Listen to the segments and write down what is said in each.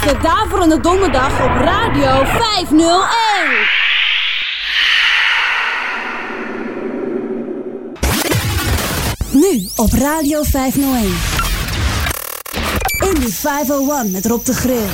De Daverende Donderdag op Radio 501. Nu op Radio 501. Indie 501 met Rob de Grill.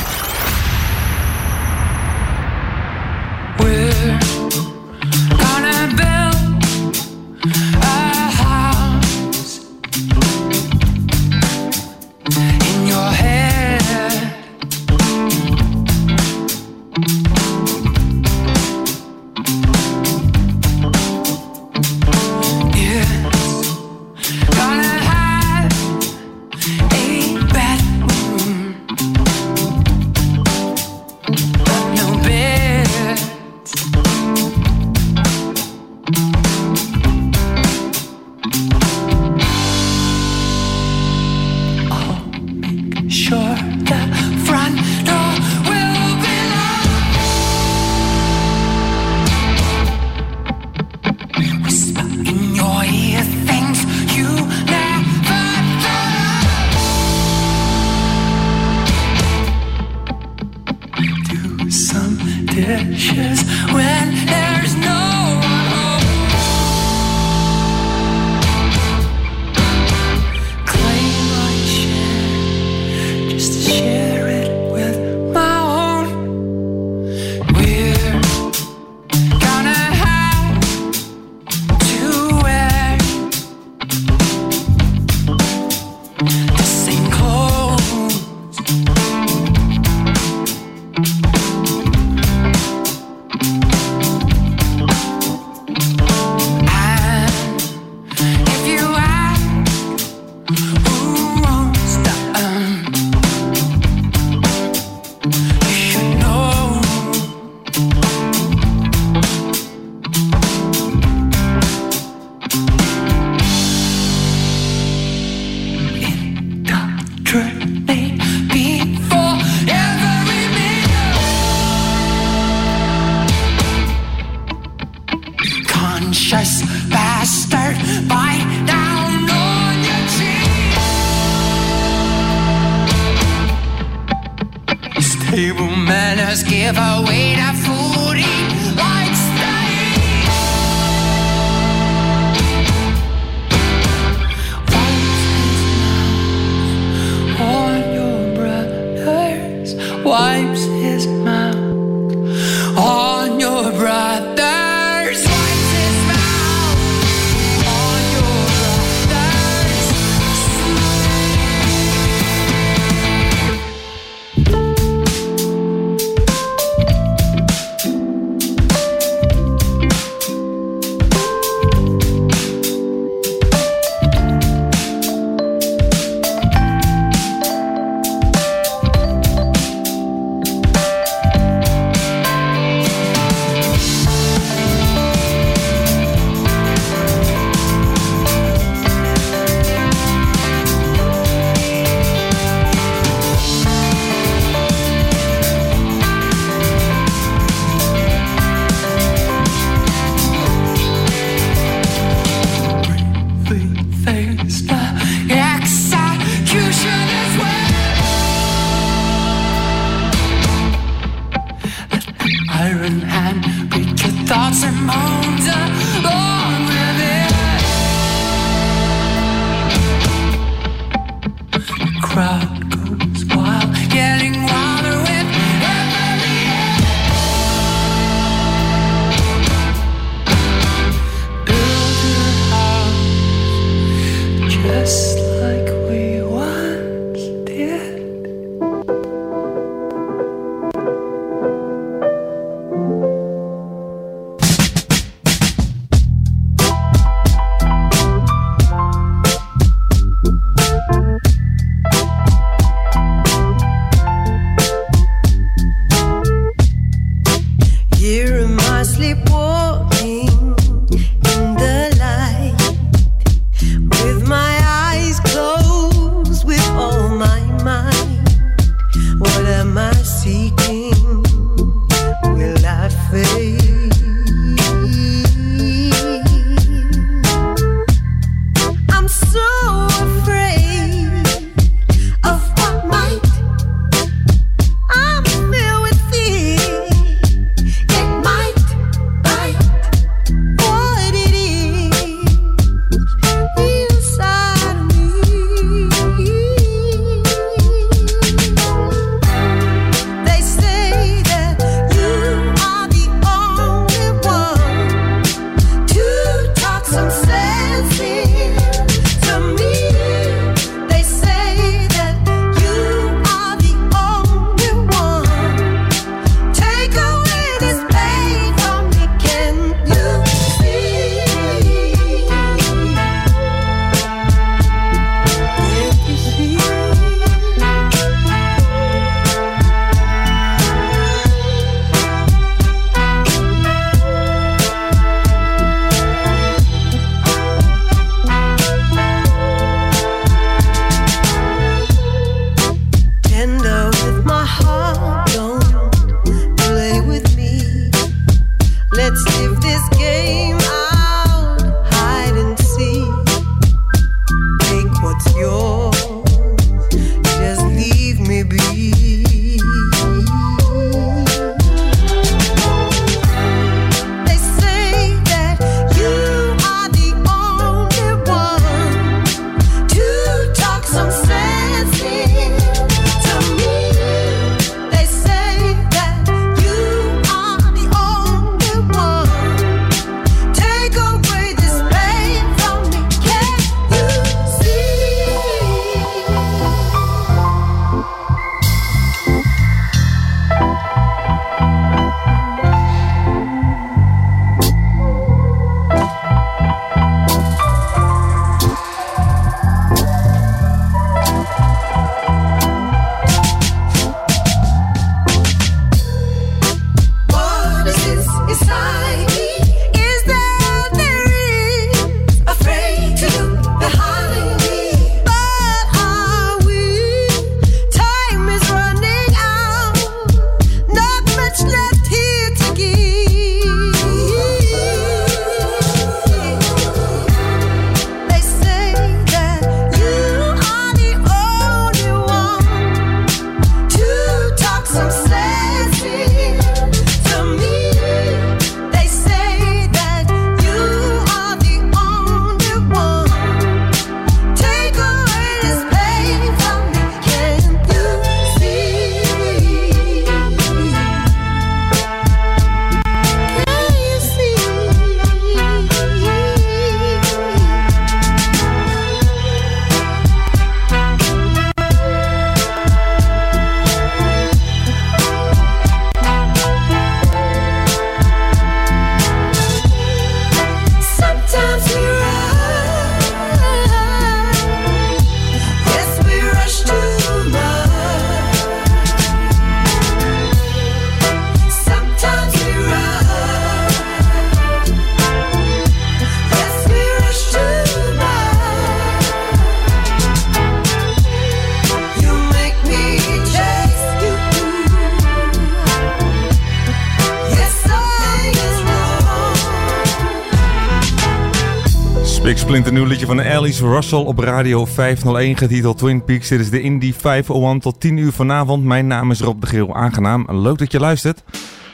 Een liedje van Alice Russell op Radio 501 getiteld Twin Peaks. Dit is de Indie 501 tot 10 uur vanavond. Mijn naam is Rob de Geel, aangenaam. Leuk dat je luistert.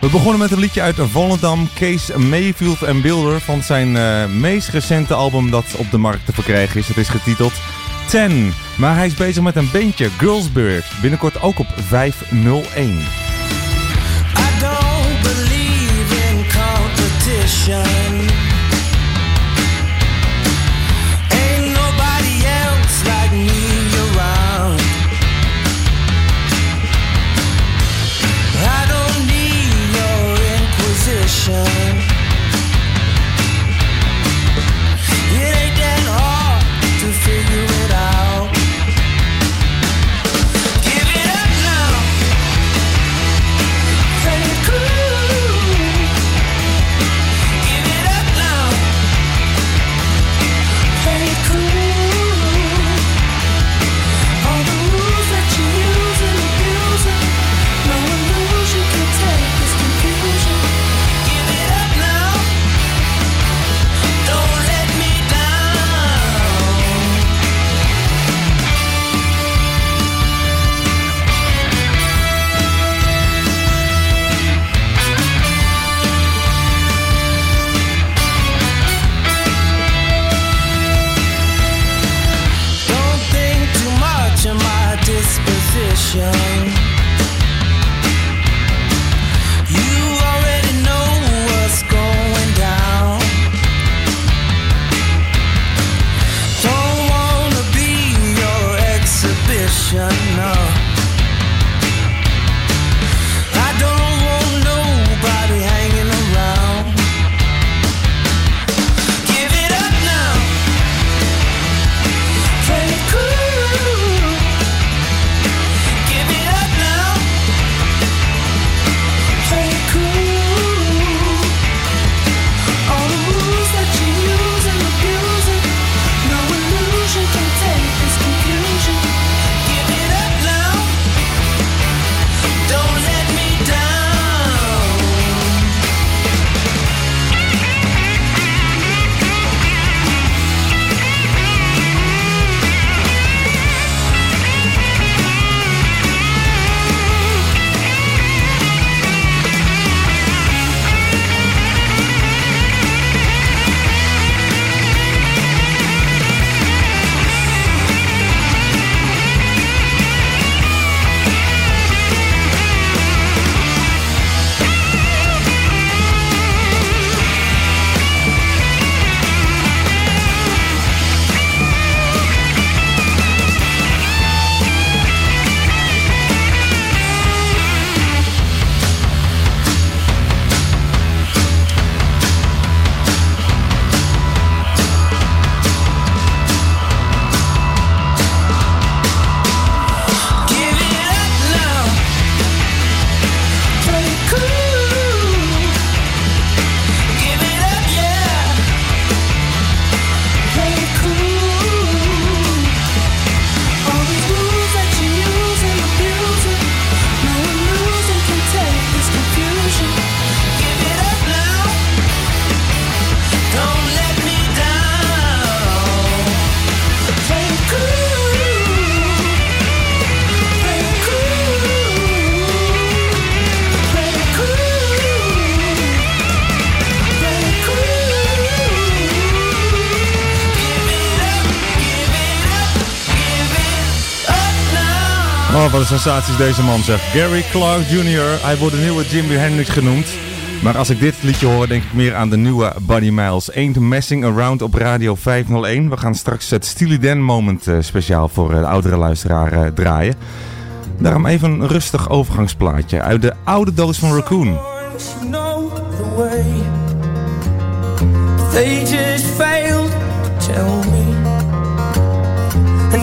We begonnen met een liedje uit Volendam, Kees Mayfield en Builder van zijn eh, meest recente album dat op de markt te verkrijgen is. Het is getiteld Ten. Maar hij is bezig met een bandje, Girlsburg. Binnenkort ook op 501. Oh, wat een sensatie is deze man zeg. Gary Clark Jr. Hij wordt de nieuwe Jimi Hendrix genoemd. Maar als ik dit liedje hoor, denk ik meer aan de nieuwe Buddy Miles. Ain't Messing Around op Radio 501. We gaan straks het Steely Dan Moment eh, speciaal voor eh, de oudere luisteraar eh, draaien. Daarom even een rustig overgangsplaatje uit de oude doos van Raccoon.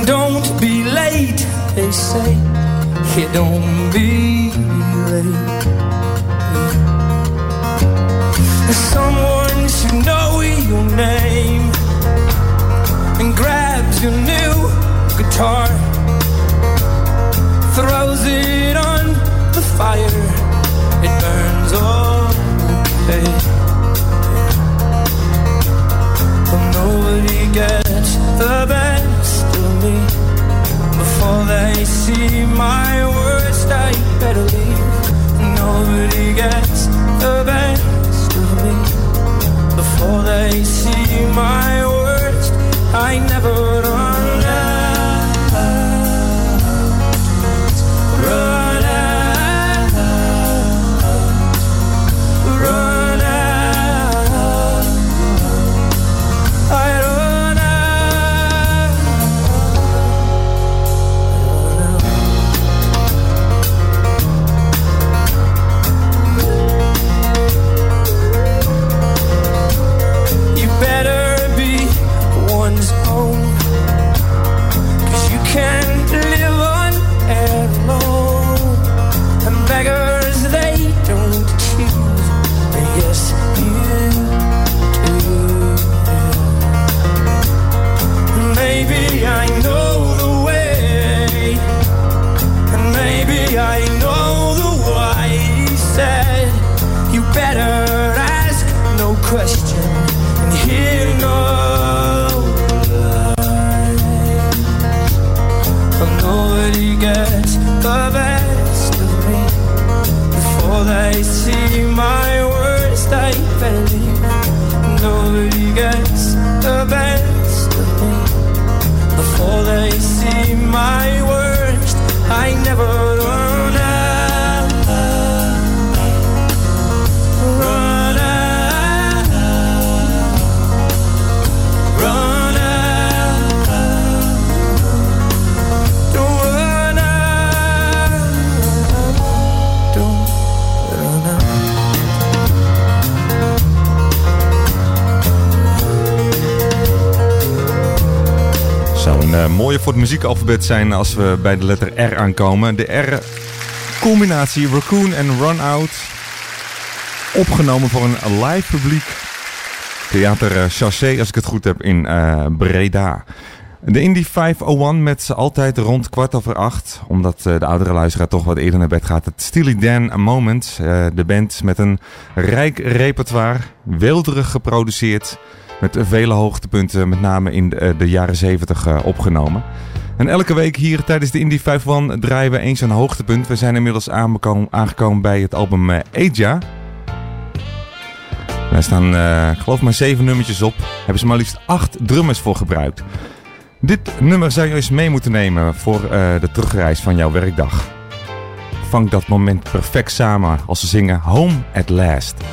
Don't be late, they say. Yeah, don't be late. Someone should know your name and grabs your new guitar, throws it on the fire it burns away. But nobody gets the best of me before they see my worst. I better leave. Nobody gets the best of me before they see my worst. I never again. Mooie voor het muziekalfabet zijn als we bij de letter R aankomen. De R combinatie Raccoon en Run Out. Opgenomen voor een live publiek. Theater eh, Chassé, als ik het goed heb, in eh, Breda. De Indie 501 met altijd rond kwart over acht. Omdat eh, de oudere luisteraar toch wat eerder naar bed gaat. Het Steely Dan A Moment. de band met een rijk repertoire. Weelderig geproduceerd. Met vele hoogtepunten, met name in de, eh, de jaren 70 eh, opgenomen. En elke week hier tijdens de Indie 501 draaien we eens een hoogtepunt. We zijn inmiddels aangekomen, bij het album eh, Aja. Daar staan, ik geloof maar zeven nummertjes op. Hebben ze maar liefst acht drummers voor gebruikt. Dit nummer zou je eens mee moeten nemen voor de terugreis van jouw werkdag. Vang dat moment perfect samen als ze zingen Home at Last.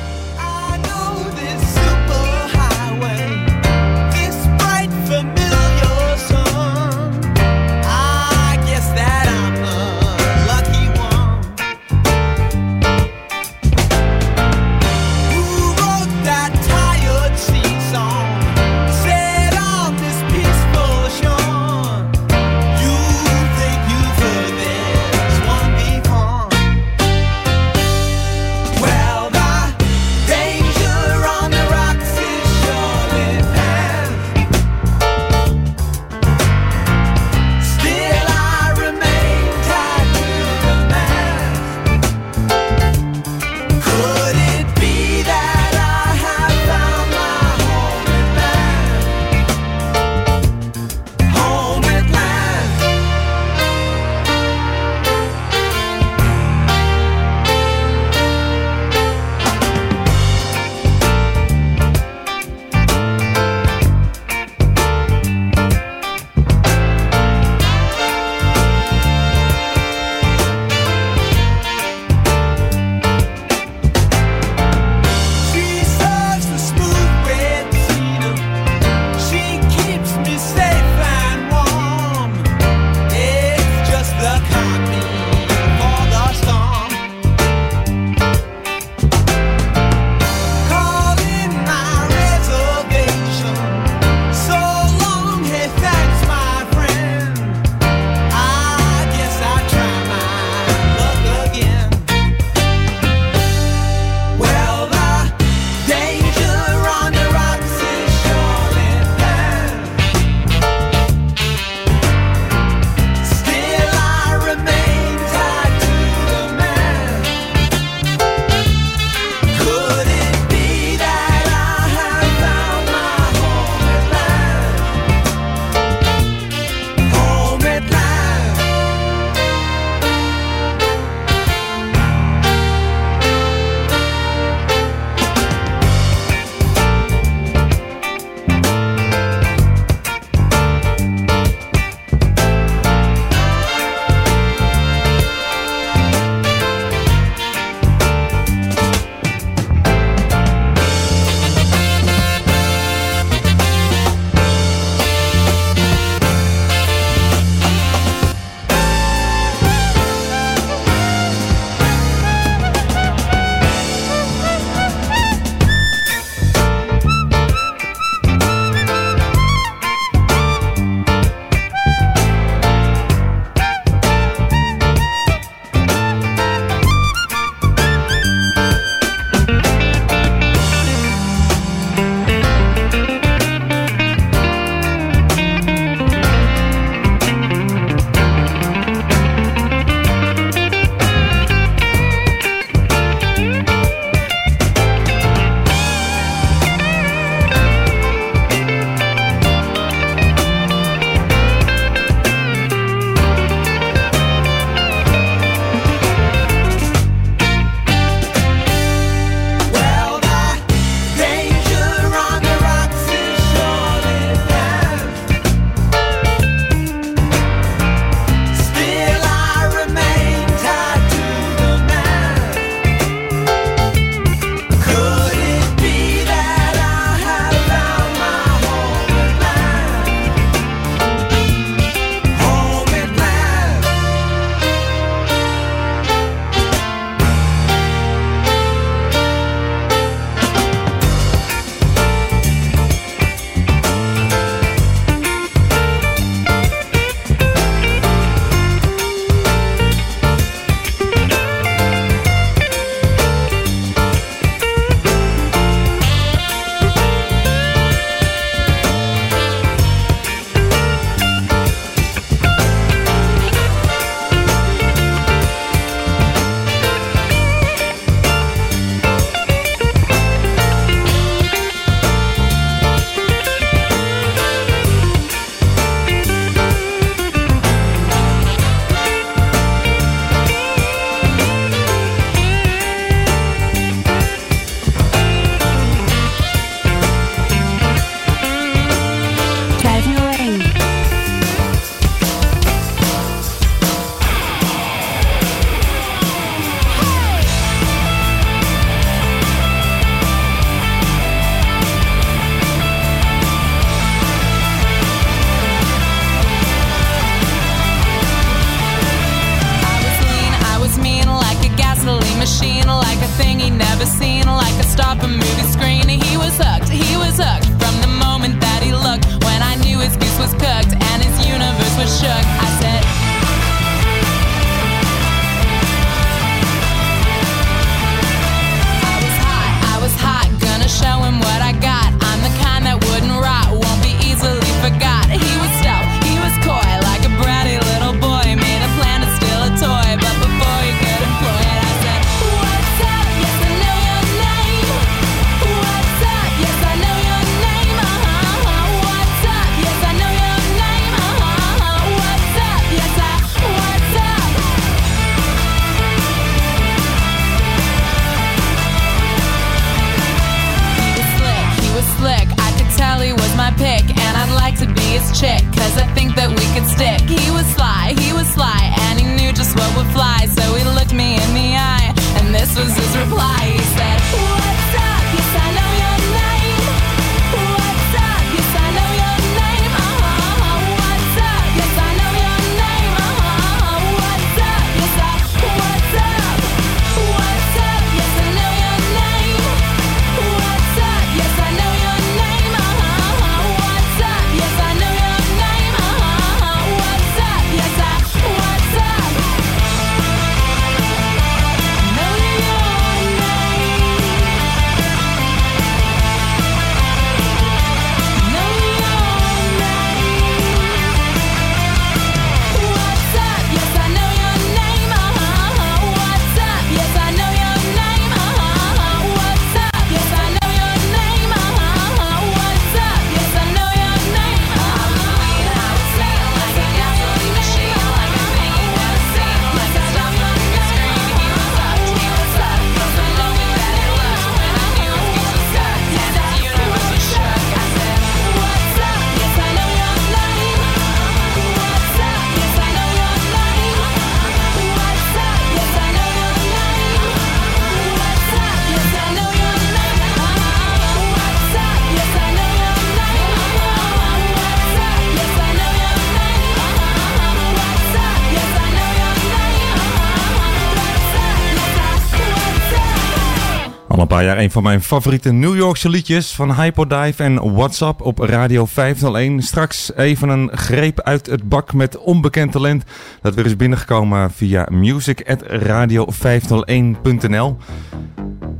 paar jaar een van mijn favoriete New Yorkse liedjes van Hypodive en WhatsApp op Radio 501. Straks even een greep uit het bak met onbekend talent. Dat weer is binnengekomen via music.radio501.nl.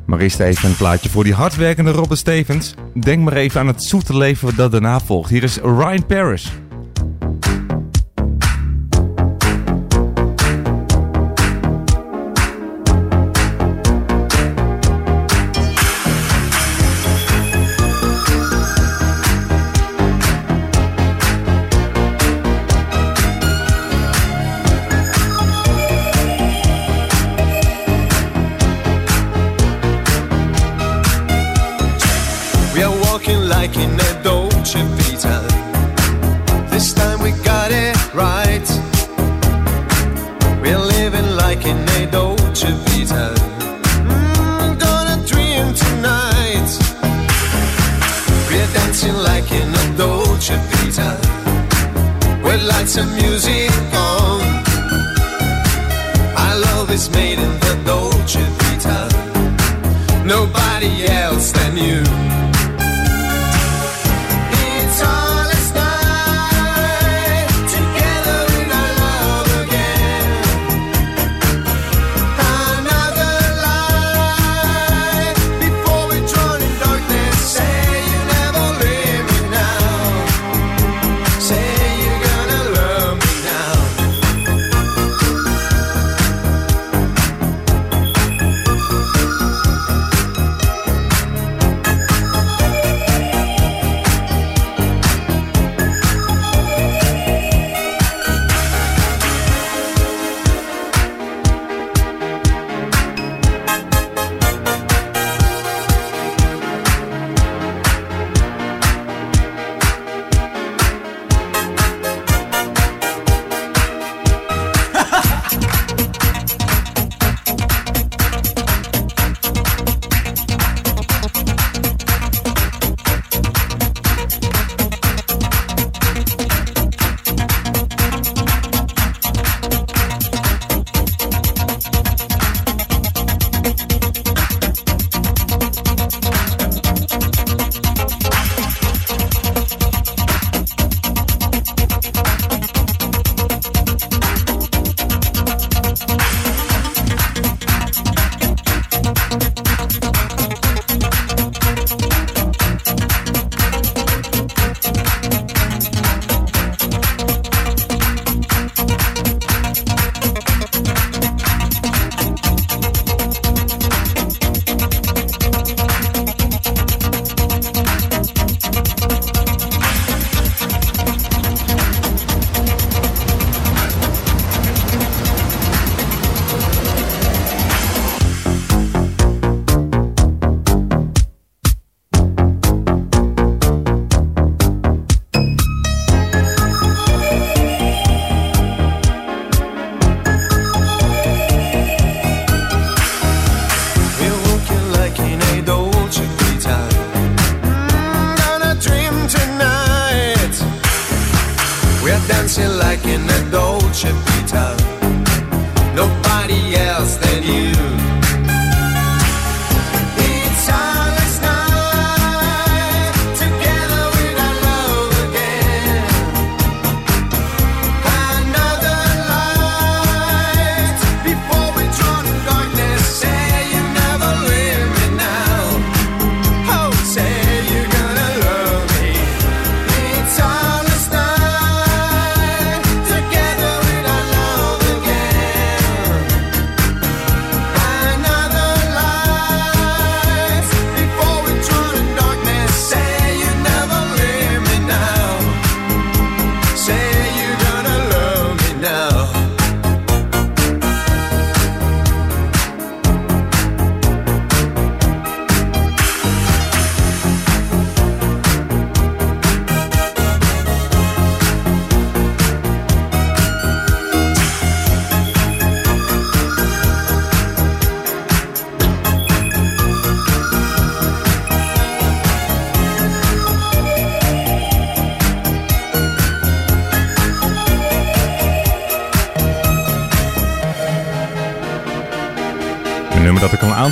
Maar eerst even een plaatje voor die hardwerkende Robert Stevens. Denk maar even aan het zoete leven dat daarna volgt. Hier is Ryan Paris.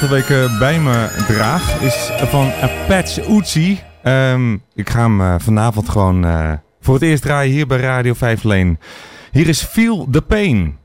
Aantal weken bij me draag is van Apache Uzi. Ehm, ik ga hem eh, vanavond gewoon eh, voor het eerst draaien hier bij Radio 5 Leen. Hier is Feel the Pain.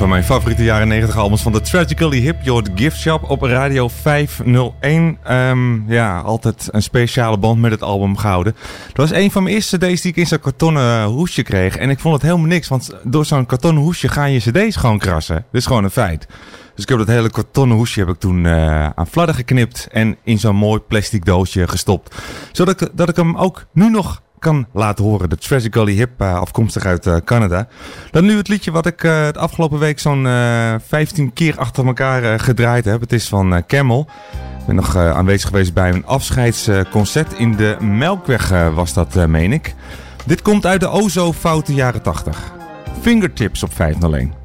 Van mijn favoriete jaren 90 albums van The Tragically Hip, Your Gift Shop op Radio 501. Ehm, ja, altijd een speciale band met het album gehouden. Dat was een van mijn eerste cd's die ik in zo'n kartonnen hoesje kreeg. En ik vond het helemaal niks, want door zo'n kartonnen hoesje gaan je cd's gewoon krassen. Dat is gewoon een feit. Dus ik heb dat hele kartonnen hoesje heb ik toen eh, aan fladder geknipt en in zo'n mooi plastic doosje gestopt. Zodat dat ik hem ook nu nog kan laten horen. De Tragically Hip, eh, afkomstig uit eh, Canada. Dan nu het liedje wat ik eh, het afgelopen week zo'n eh 15 keer achter elkaar gedraaid heb. Het is van Camel. Ik ben nog aanwezig geweest bij een afscheidsconcert in de Melkweg was dat, meen ik. Dit komt uit de o zo foute jaren 80. Fingertips op 501.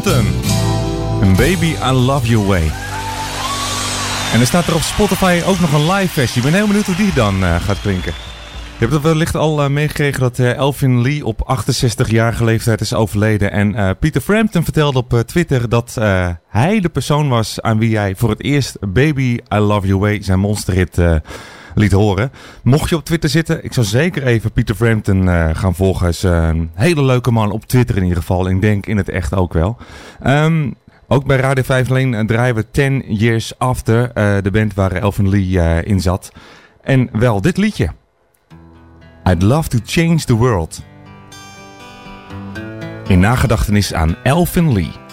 Peter Frampton. En Baby, I Love Your Way. En er staat er op Spotify ook nog een live versie. Ik ben heel benieuwd hoe die dan eh, gaat klinken. Je hebt het wellicht al eh, meegekregen dat eh, Elvin Lee op 68-jarige leeftijd is overleden. En Peter Frampton vertelde op Twitter dat hij de persoon was aan wie hij voor het eerst Baby I Love Your Way zijn monsterhit liet horen. Mocht je op Twitter zitten, ik zou zeker even Peter Frampton eh, gaan volgen. Hij is eh, een hele leuke man op Twitter in ieder geval. Ik denk in het echt ook wel. Ehm, ook bij Radio 5 alleen draaien we 10 Years After, eh, de band waar Elvin Lee eh, in zat. En wel dit liedje. I'd love to change the world. In nagedachtenis aan Elvin Lee.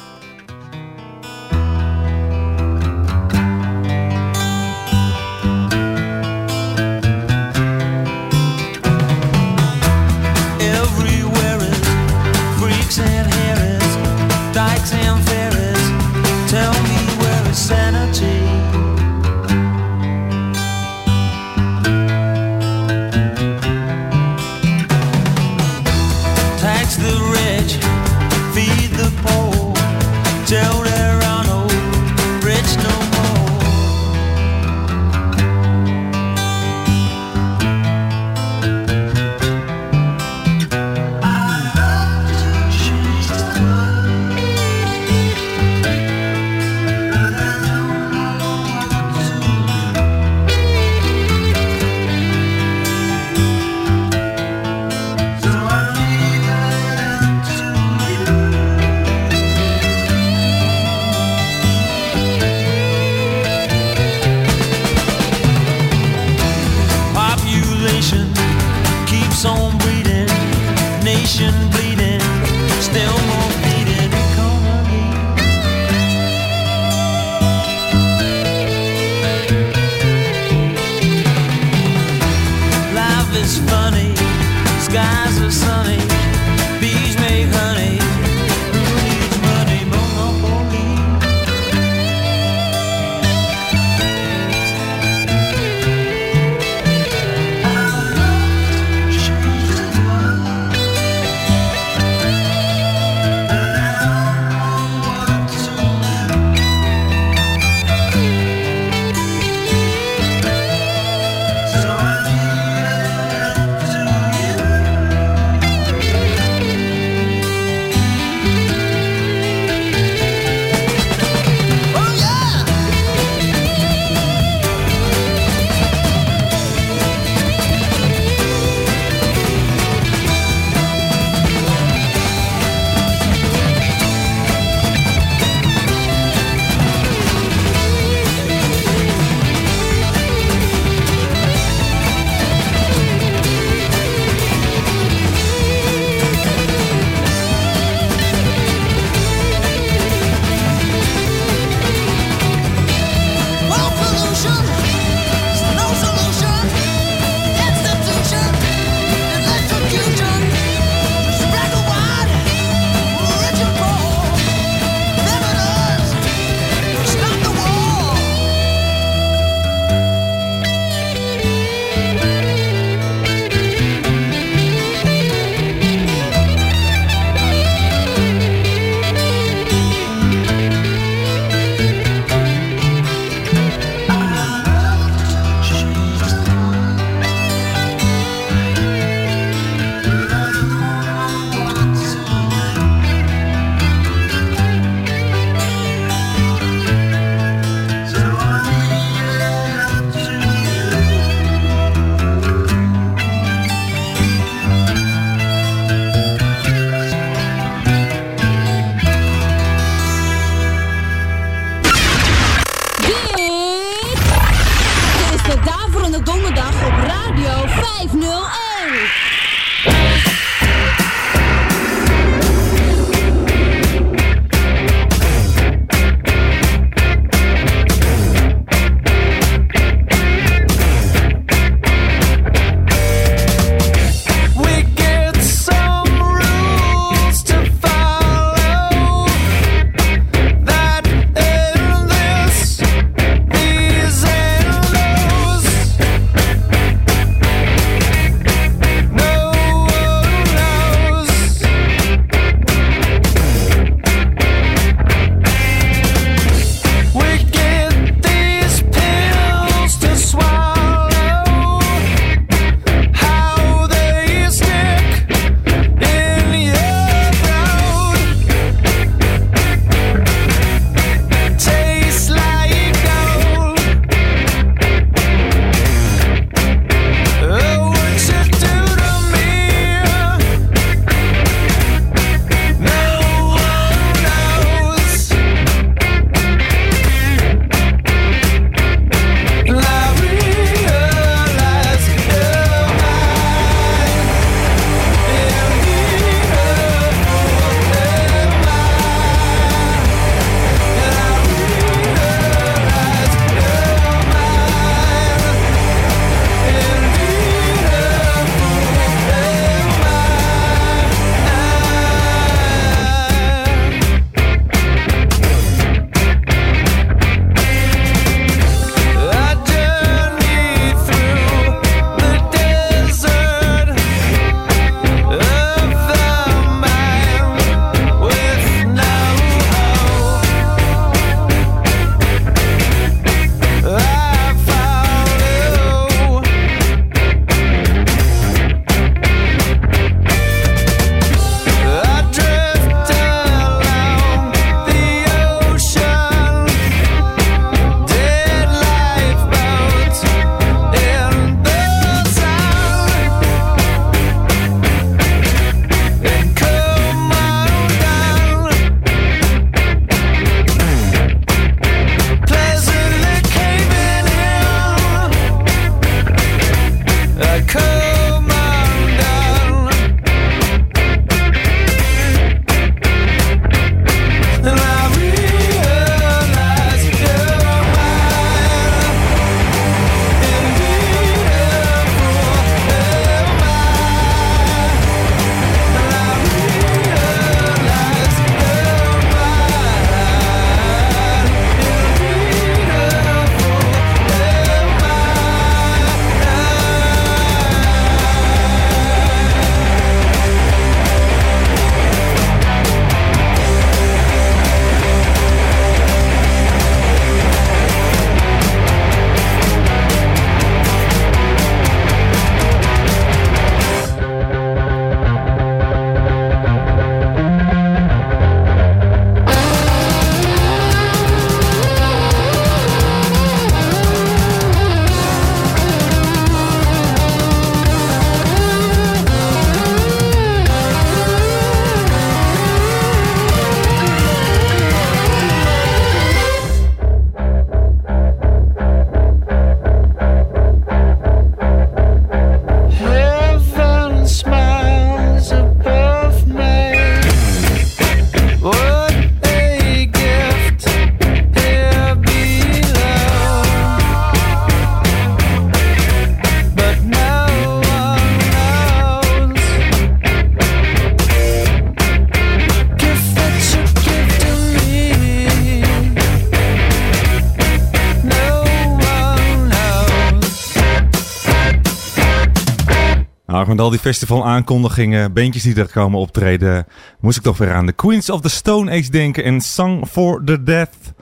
Al die festival aankondigingen, bandjes die er komen optreden, moest ik toch weer aan de Queens of the Stone Age denken en Song for the Death.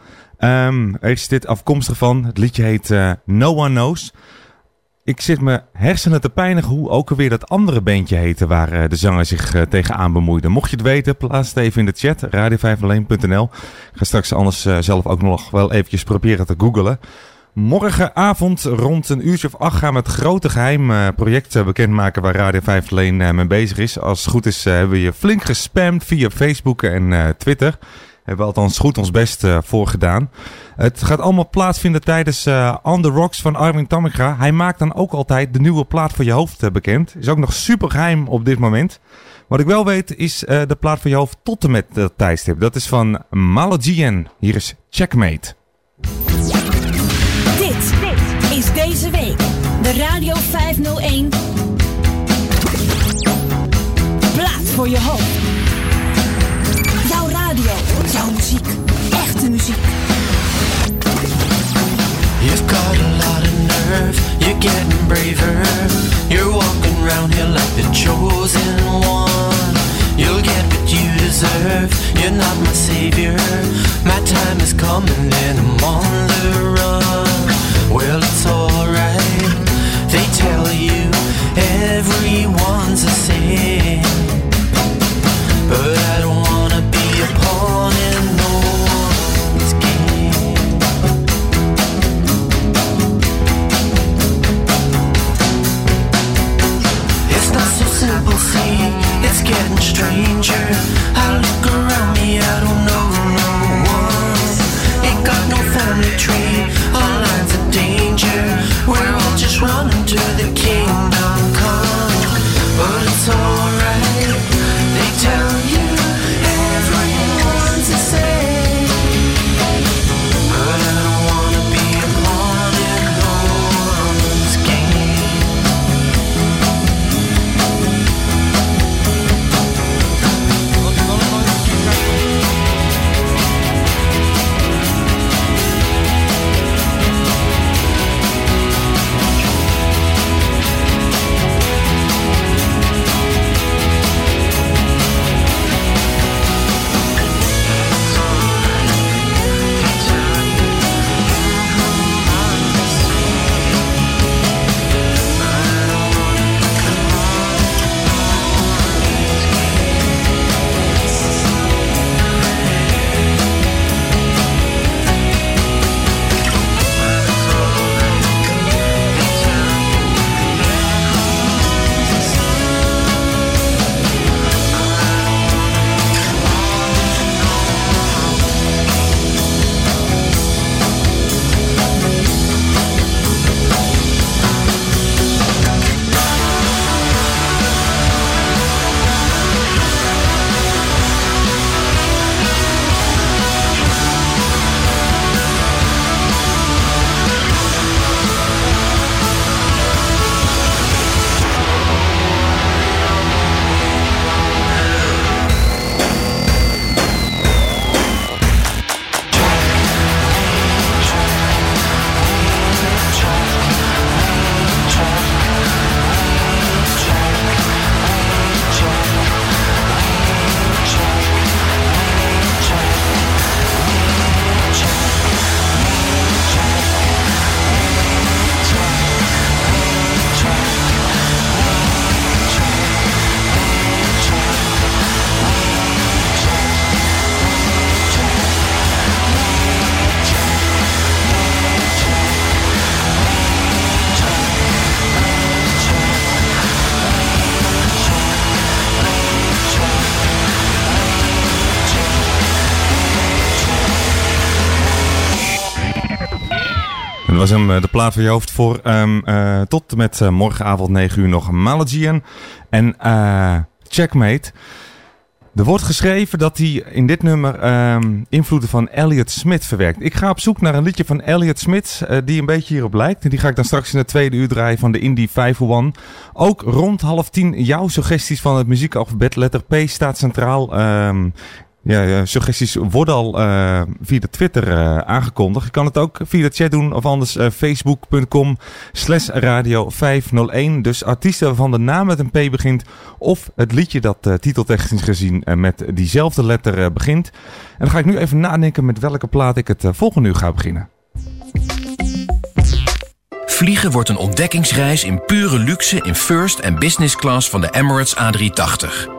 Er is dit afkomstig van. Het liedje heet eh, No One Knows. Ik zit me hersenen te pijnigen hoe ook alweer dat andere bandje heette waar eh, de zanger zich eh, tegenaan bemoeide. Mocht je het weten, plaats het even in de chat, radio501.nl. Ik ga straks anders zelf ook nog wel eventjes proberen te googlen. Morgenavond rond een uurtje of acht gaan we het grote geheim eh, project eh, bekendmaken waar Radio 501 eh, mee bezig is. Als het goed is hebben we je flink gespamd via Facebook en Twitter. Hebben we althans goed ons best voor gedaan. Het gaat allemaal plaatsvinden tijdens On The Rocks van Armin Tamikra. Hij maakt dan ook altijd de nieuwe plaat voor je hoofd bekend. Is ook nog super geheim op dit moment. Wat ik wel weet is de plaat voor je hoofd tot en met dat tijdstip. Dat is van Malagien. Hier is Checkmate. Is deze week de Radio 501. Plaat voor je hoofd. Jouw radio, jouw muziek, echte muziek. You've got a lot of nerve, you're getting braver. You're walking around here like the chosen one. You'll get what you deserve, you're not my savior. My time is coming and I'm on the run. Well, danger. Eh, de plaat voor je hoofd voor ehm, eh, tot en met eh, morgenavond 9 uur nog Malagian en Checkmate. Er wordt geschreven dat hij in dit nummer ehm, invloeden van Elliot Smith verwerkt. Ik ga op zoek naar een liedje van Elliot Smith die een beetje hierop lijkt. En die ga ik dan straks in het tweede uur draaien van de Indie 501. Ook rond half tien jouw suggesties van het muziekalfabet. Letter P staat centraal. Ehm, Ja, suggesties worden al eh, via de Twitter eh, aangekondigd. Je kan het ook via de chat doen of anders eh, facebook.com slash radio 501. Dus artiesten waarvan de naam met een P begint of het liedje dat titeltechnisch gezien met diezelfde letter begint. En dan ga ik nu even nadenken met welke plaat ik het volgende uur ga beginnen. Vliegen wordt een ontdekkingsreis in pure luxe in first en business class van de Emirates A380.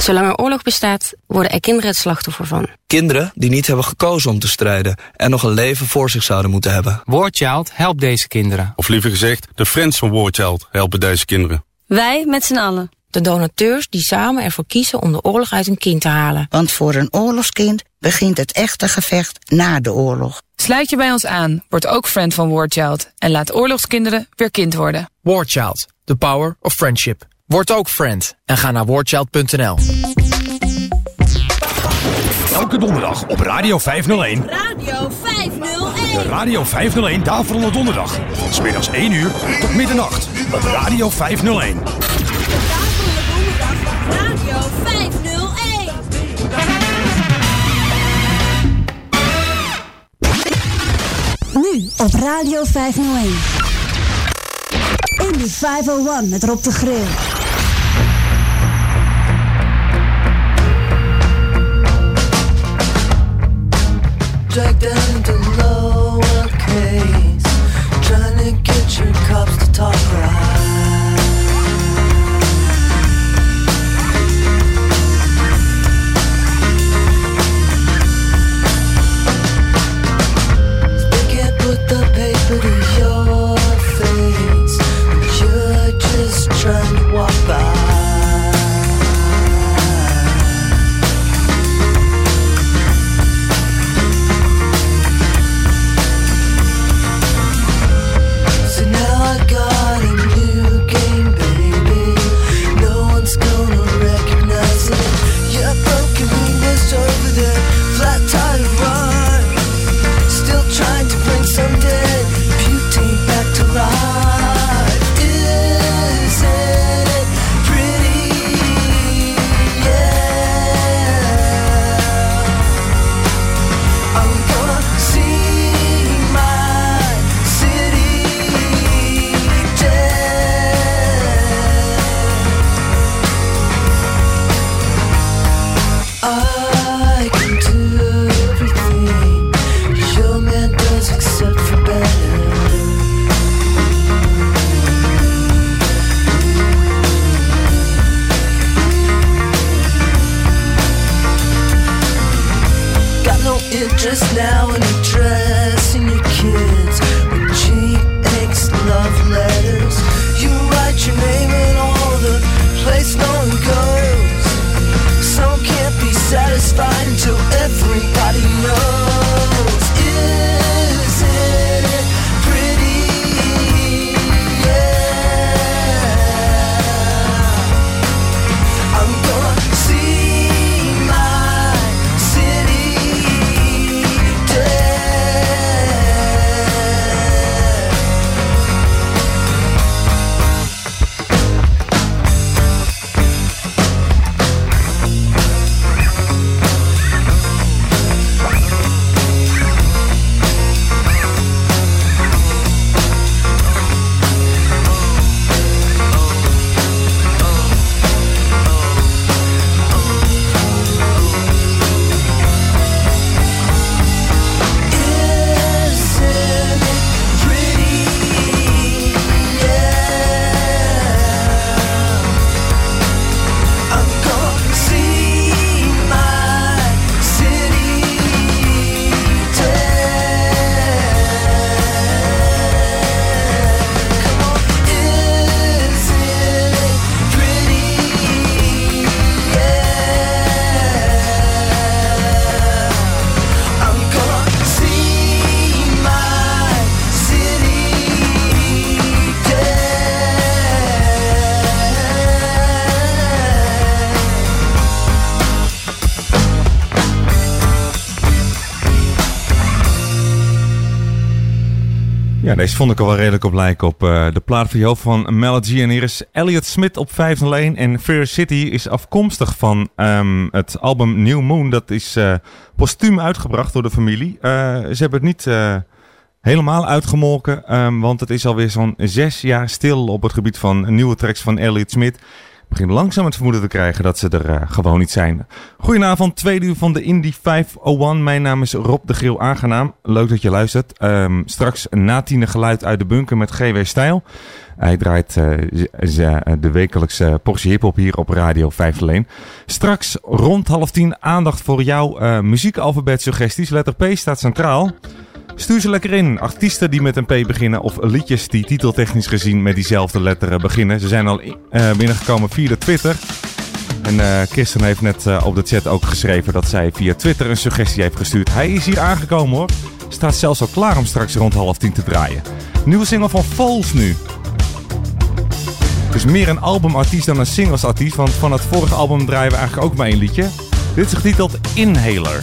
Zolang er oorlog bestaat, worden er kinderen het slachtoffer van. Kinderen die niet hebben gekozen om te strijden en nog een leven voor zich zouden moeten hebben. War Child helpt deze kinderen. Of liever gezegd, de friends van War Child helpen deze kinderen. Wij met z'n allen. De donateurs die samen ervoor kiezen om de oorlog uit een kind te halen. Want voor een oorlogskind begint het echte gevecht na de oorlog. Sluit je bij ons aan, word ook friend van War Child en laat oorlogskinderen weer kind worden. War Child, the power of friendship. Word ook friend en ga naar warchild.nl. Elke donderdag op Radio 501. Radio 501. De Radio 501 Daverende Donderdag. Van 's middags 1 uur tot middernacht op Radio 501. Radio 501. Nu op Radio 501. Indie 501 met Rob de Grill. Dragged down into lowercase, trying to get your cops to talk vond ik al wel redelijk op lijken op eh, de plaat van je van Melody. En hier is Elliot Smith op 501. En Fair City is afkomstig van ehm, het album New Moon. Dat is eh postuum uitgebracht door de familie. Eh, ze hebben het niet helemaal uitgemolken. ehm, want het is alweer zo'n zes jaar stil op het gebied van nieuwe tracks van Elliot Smith. Begin langzaam het vermoeden te krijgen dat ze er eh, gewoon niet zijn. Goedenavond, tweede uur van de Indie 501. Mijn naam is Rob de Griel Aangenaam. Leuk dat je luistert. Ehm, straks na tiende geluid uit de bunker met GW Stijl. Hij draait eh, z- de wekelijkse portie hiphop hier op Radio 501. Straks rond half tien aandacht voor jouw eh muziekalfabet suggesties. Letter P staat centraal. Stuur ze lekker in. Artiesten die met een P beginnen of liedjes die titeltechnisch gezien met diezelfde letteren beginnen. Ze zijn al eh, binnengekomen via de Twitter. En eh Kirsten heeft net eh, op de chat ook geschreven dat zij via Twitter een suggestie heeft gestuurd. Hij is hier aangekomen hoor. Staat zelfs al klaar om straks rond half tien te draaien. Nieuwe single van Falls nu. Dus meer een albumartiest dan een singlesartiest. Want van het vorige album draaien we eigenlijk ook maar één liedje. Dit is getiteld Inhaler.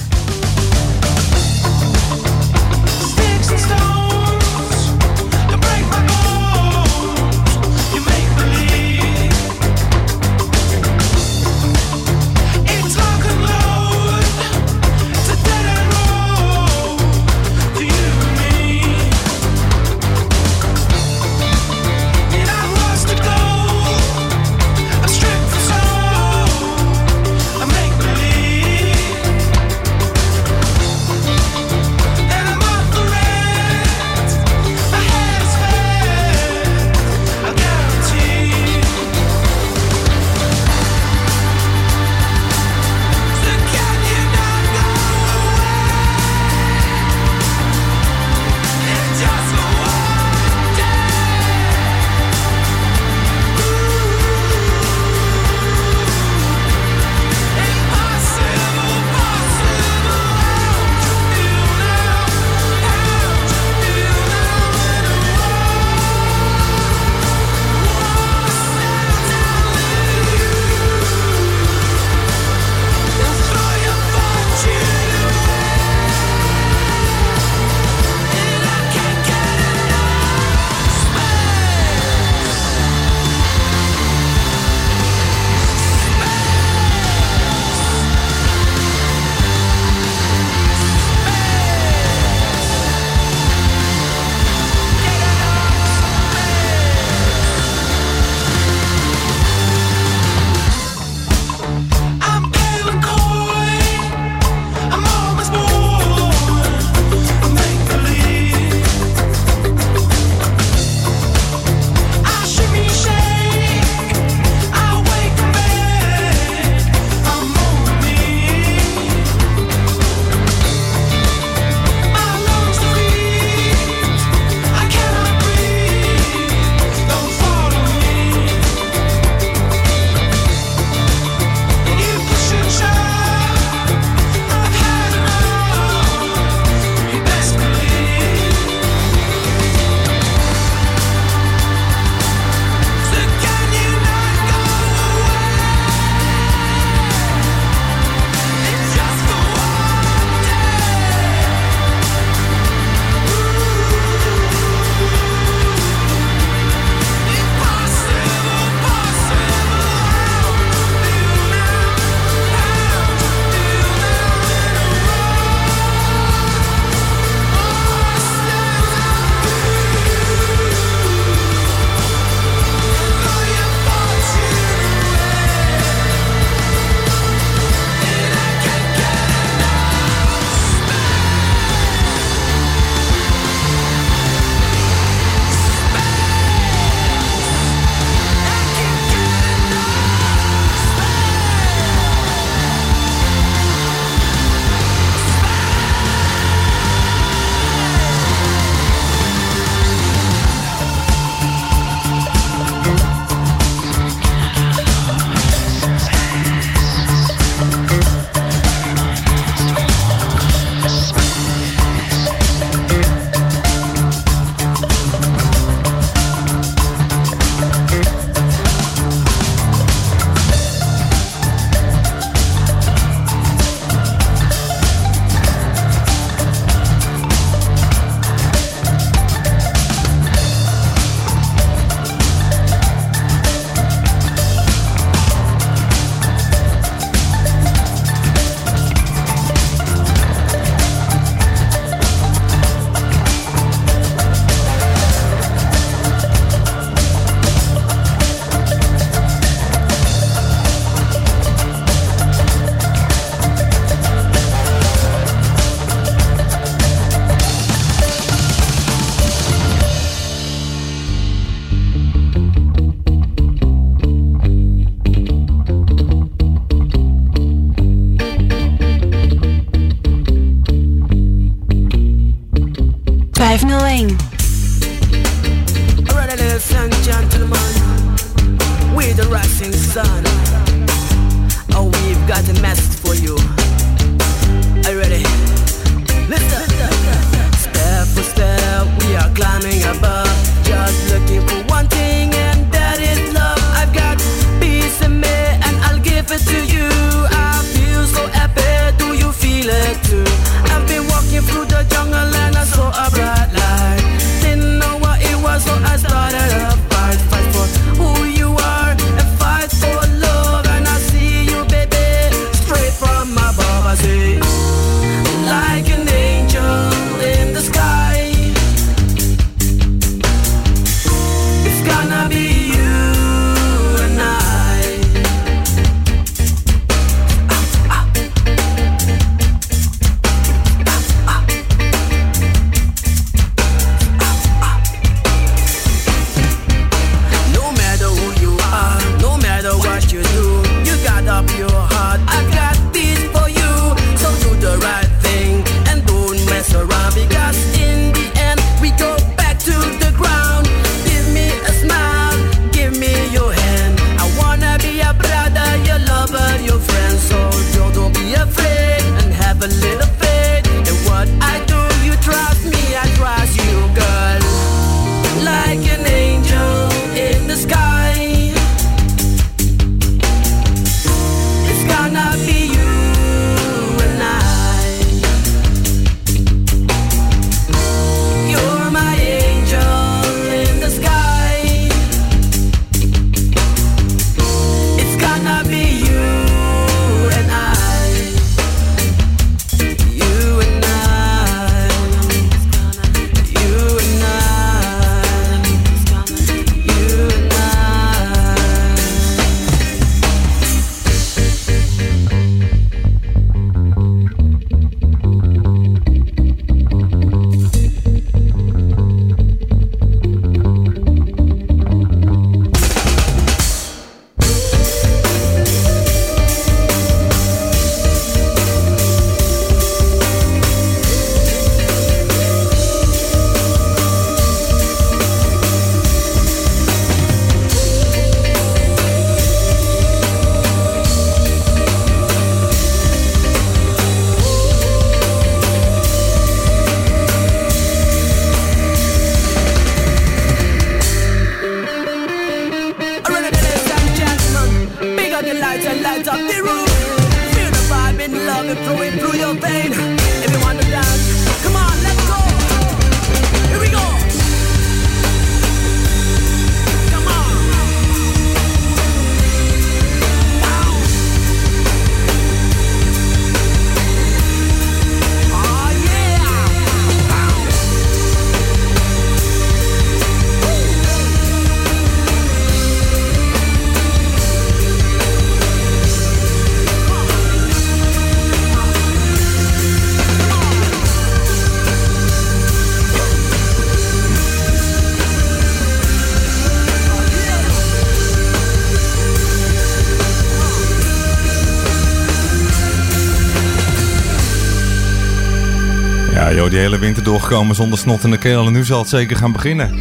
Winter doorgekomen zonder snot in de keel. En nu zal het zeker gaan beginnen.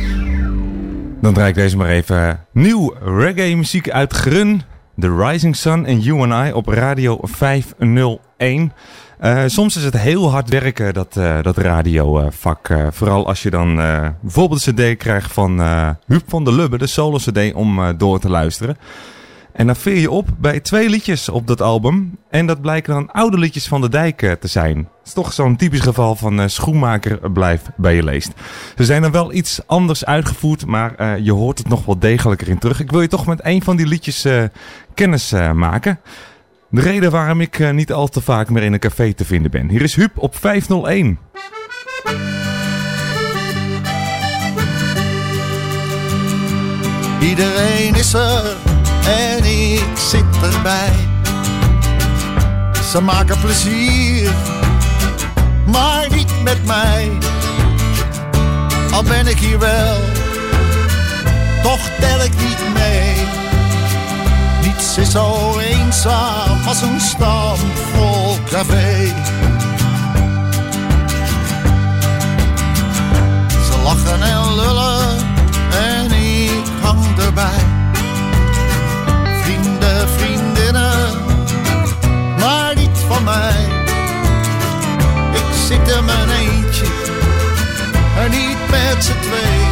Dan draai ik deze maar even. Nieuw reggae muziek uit Grun. The Rising Sun en You and I op radio 501. Eh, soms is het heel hard werken, dat, eh, dat radiovak. Eh, vooral als je dan eh, bijvoorbeeld een cd krijgt van eh Huub van der Lubbe, de solo cd, om eh, door te luisteren. En dan veer je op bij twee liedjes op dat album. En dat blijken dan oude liedjes van de dijk eh, te zijn. Het is toch zo'n typisch geval van eh, schoenmaker blijft bij je leest. Ze zijn dan wel iets anders uitgevoerd, maar eh, je hoort het nog wel degelijker in terug. Ik wil je toch met een van die liedjes kennis maken. De reden waarom ik niet al te vaak meer in een café te vinden ben. Hier is Huub op 501. Iedereen is er ik zit erbij. Ze maken plezier, maar niet met mij. Al ben ik hier wel, toch tel ik niet mee. Niets is zo eenzaam als een stamvol café. Ze lachen en lullen en zit er maar eentje, en niet met z'n twee.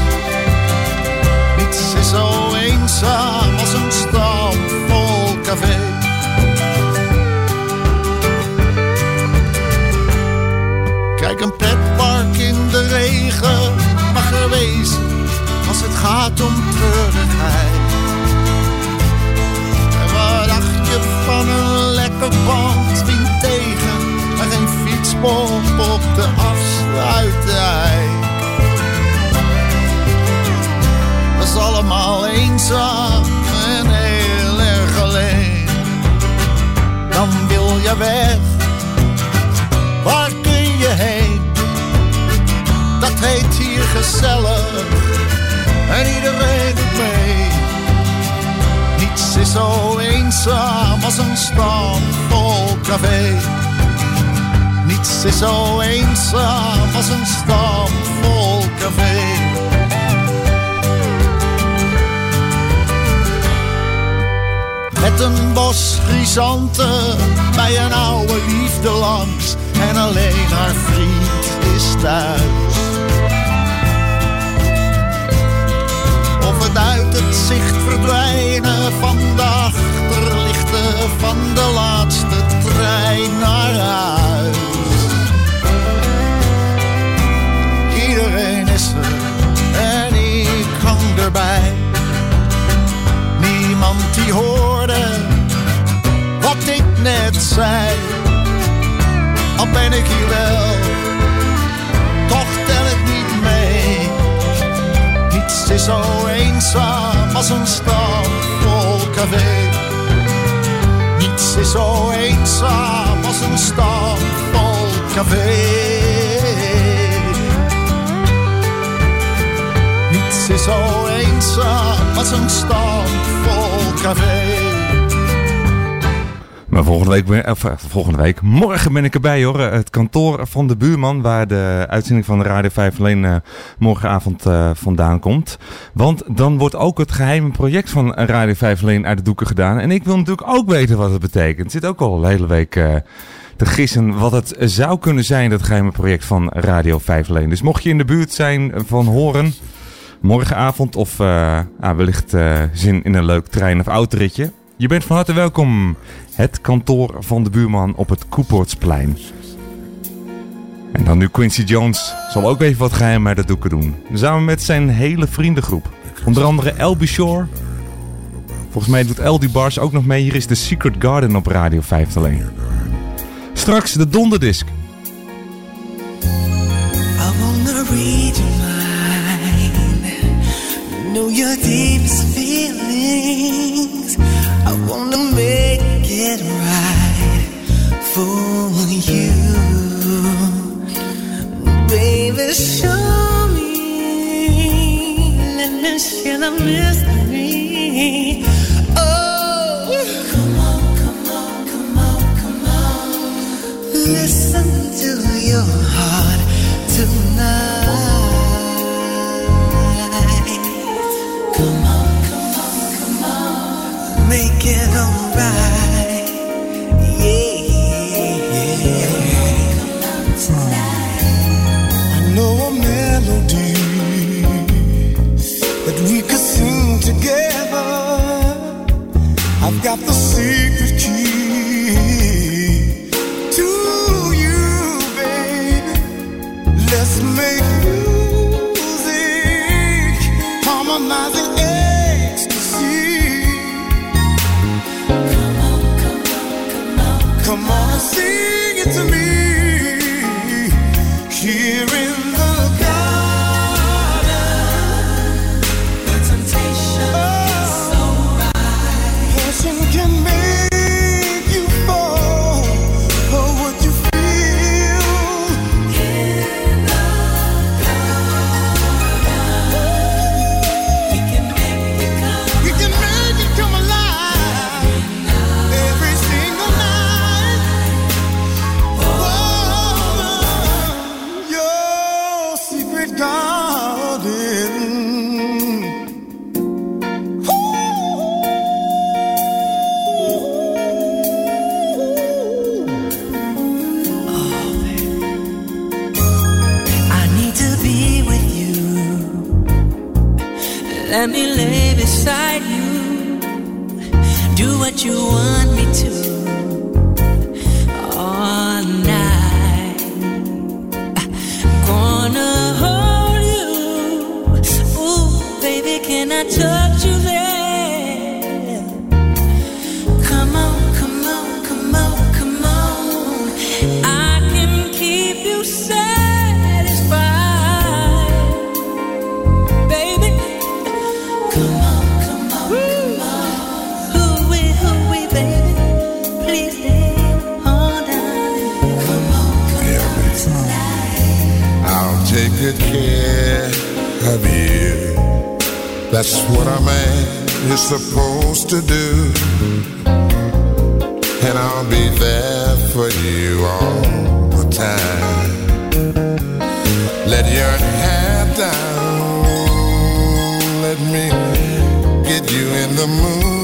Niets is zo eenzaam als een stal vol café. Kijk, een petpark in de regen mag er wezen als het gaat om keurigheid. En wat dacht je van een lekker band? Fietspop op de afsluitdijk. Is allemaal eenzaam en heel erg alleen. Dan wil je weg, waar kun je heen? Dat heet hier gezellig en iedereen doet mee. Niets is zo eenzaam als een stamvol café. Niets is zo eenzaam als een stamvol café. Met een bos chrysanten bij een oude liefde langs. En alleen haar vriend is thuis. Of het uit het zicht verdwijnen van de achterlichten van de laatste trein naar huis. Niemand die hoorde wat ik net zei. Al ben ik hier wel, toch tel ik niet mee. Niets is zo eenzaam als een stad vol café. Niets is zo eenzaam als een stad vol café. Is zo eenzaam als een stad vol café. Maar volgende week, of, eh, volgende week, morgen ben ik erbij hoor. Het kantoor van de buurman, waar de uitzending van Radio 5 alleen eh, morgenavond eh, vandaan komt. Want dan wordt ook het geheime project van Radio 5 alleen uit de doeken gedaan. En ik wil natuurlijk ook weten wat het betekent. Het zit ook al een hele week eh, te gissen wat het zou kunnen zijn, dat geheime project van Radio 5 alleen. Dus mocht je in de buurt zijn van Horen, morgenavond of eh, wellicht eh, zin in een leuk trein- of autoritje. Je bent van harte welkom. Het kantoor van de buurman op het Koepoortsplein. En dan nu Quincy Jones zal ook even wat geheim uit de doeken doen. Samen met zijn hele vriendengroep. Onder andere Elby Shore. Volgens mij doet Eldy Bars ook nog mee. Hier is The Secret Garden op Radio 5 alleen. Straks de donderdisc. I wanna know your deepest feelings. I wanna make it right for you, baby. Show me, let me share the mystery. Oh, come on, come on, come on, come on. Listen to your got the secret key see what you want me to. All night. Gonna hold you. Ooh, baby, can I touch you have you. That's what a man is supposed to do. And I'll be there for you all the time. Let your hair down. Let me get you in the mood.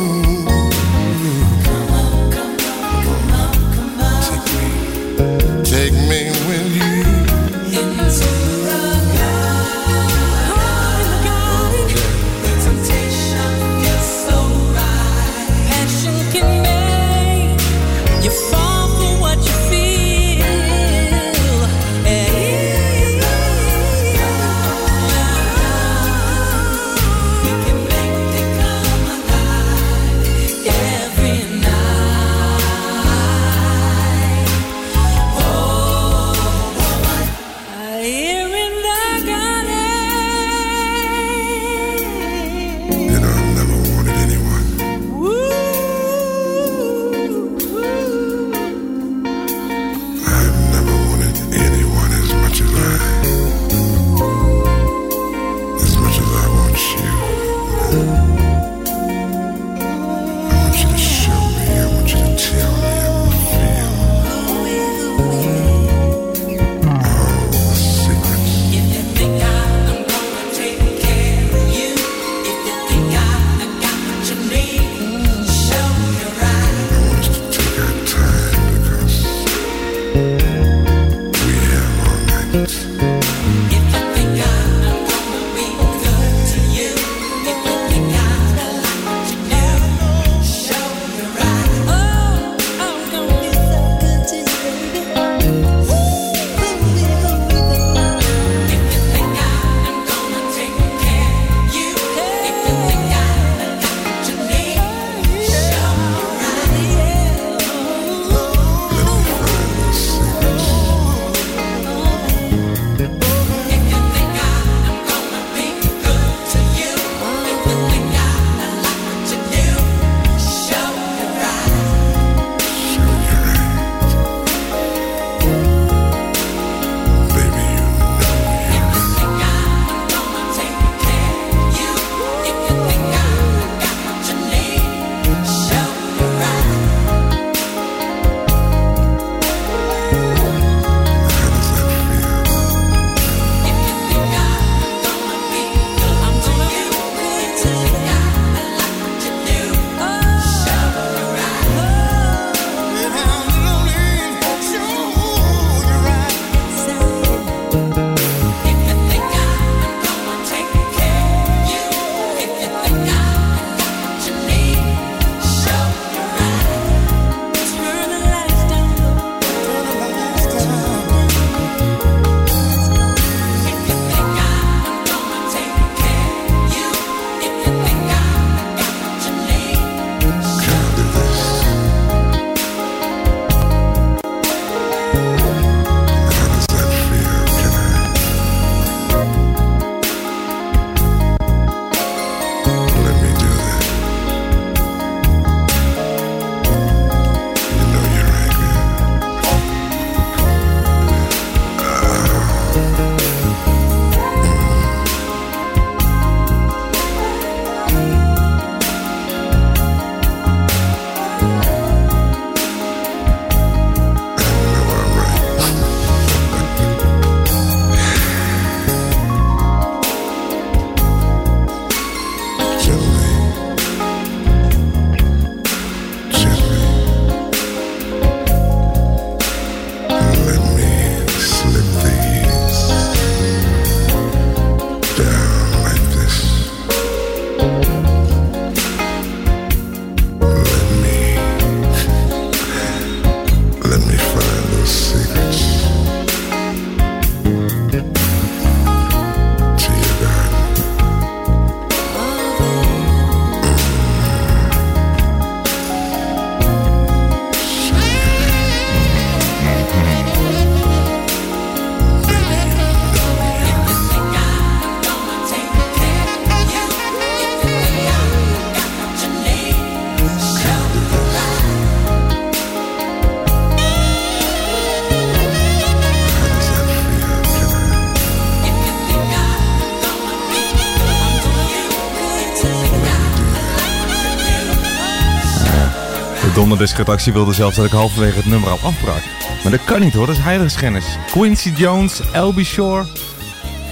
De wilde zelfs dat ik halverwege het nummer al afbrak. Maar dat kan niet hoor, dat is heiligschennis. Quincy Jones, Elby Shore.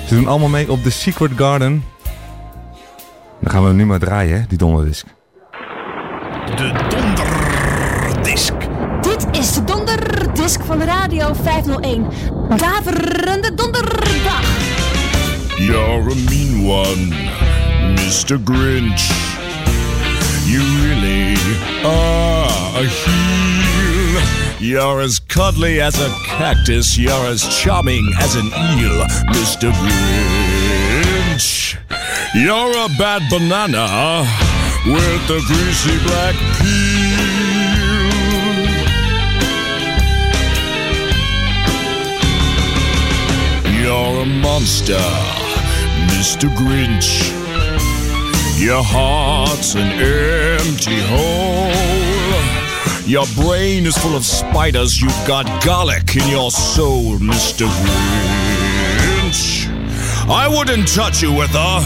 Ze doen allemaal mee op The Secret Garden. Dan gaan we hem nu maar draaien, hè, die donderdisc. De donderdisc. Dit is de donderdisc van Radio 501. Daverende donderdag. You're a mean one, Mr. Grinch. You really are a heel. You're as cuddly as a cactus. You're as charming as an eel, Mr. Grinch. You're a bad banana with the greasy black peel. You're a monster, Mr. Grinch. Your heart's an empty hole. Your brain is full of spiders. You've got garlic in your soul, Mr. Grinch. I wouldn't touch you with a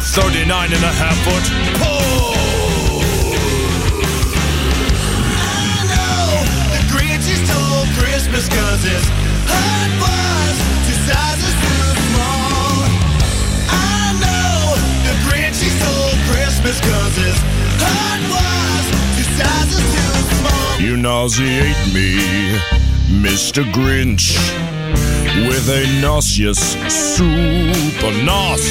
39 and a half foot pole. I know the Grinch stole Christmas cause his heart nauseate me, Mr. Grinch, with a nauseous super nos.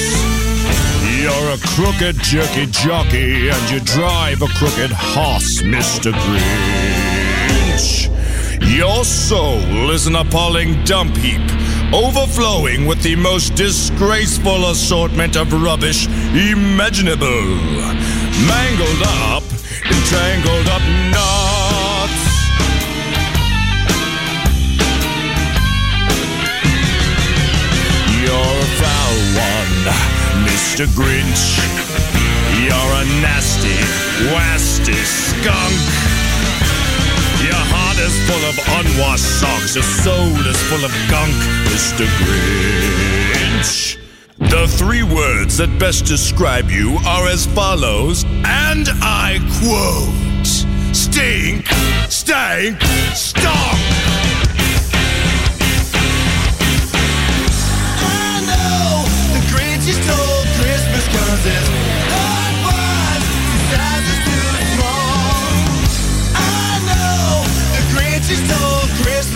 You're a crooked jerky jockey and you drive a crooked horse, Mr. Grinch. Your soul is an appalling dump heap, overflowing with the most disgraceful assortment of rubbish imaginable. Mangled up, entangled up. Mr. Grinch. You're a nasty, wasty skunk. Your heart is full of unwashed socks. Your soul is full of gunk, Mr. Grinch. The three words that best describe you are as follows, and I quote Stink, stank, stunk.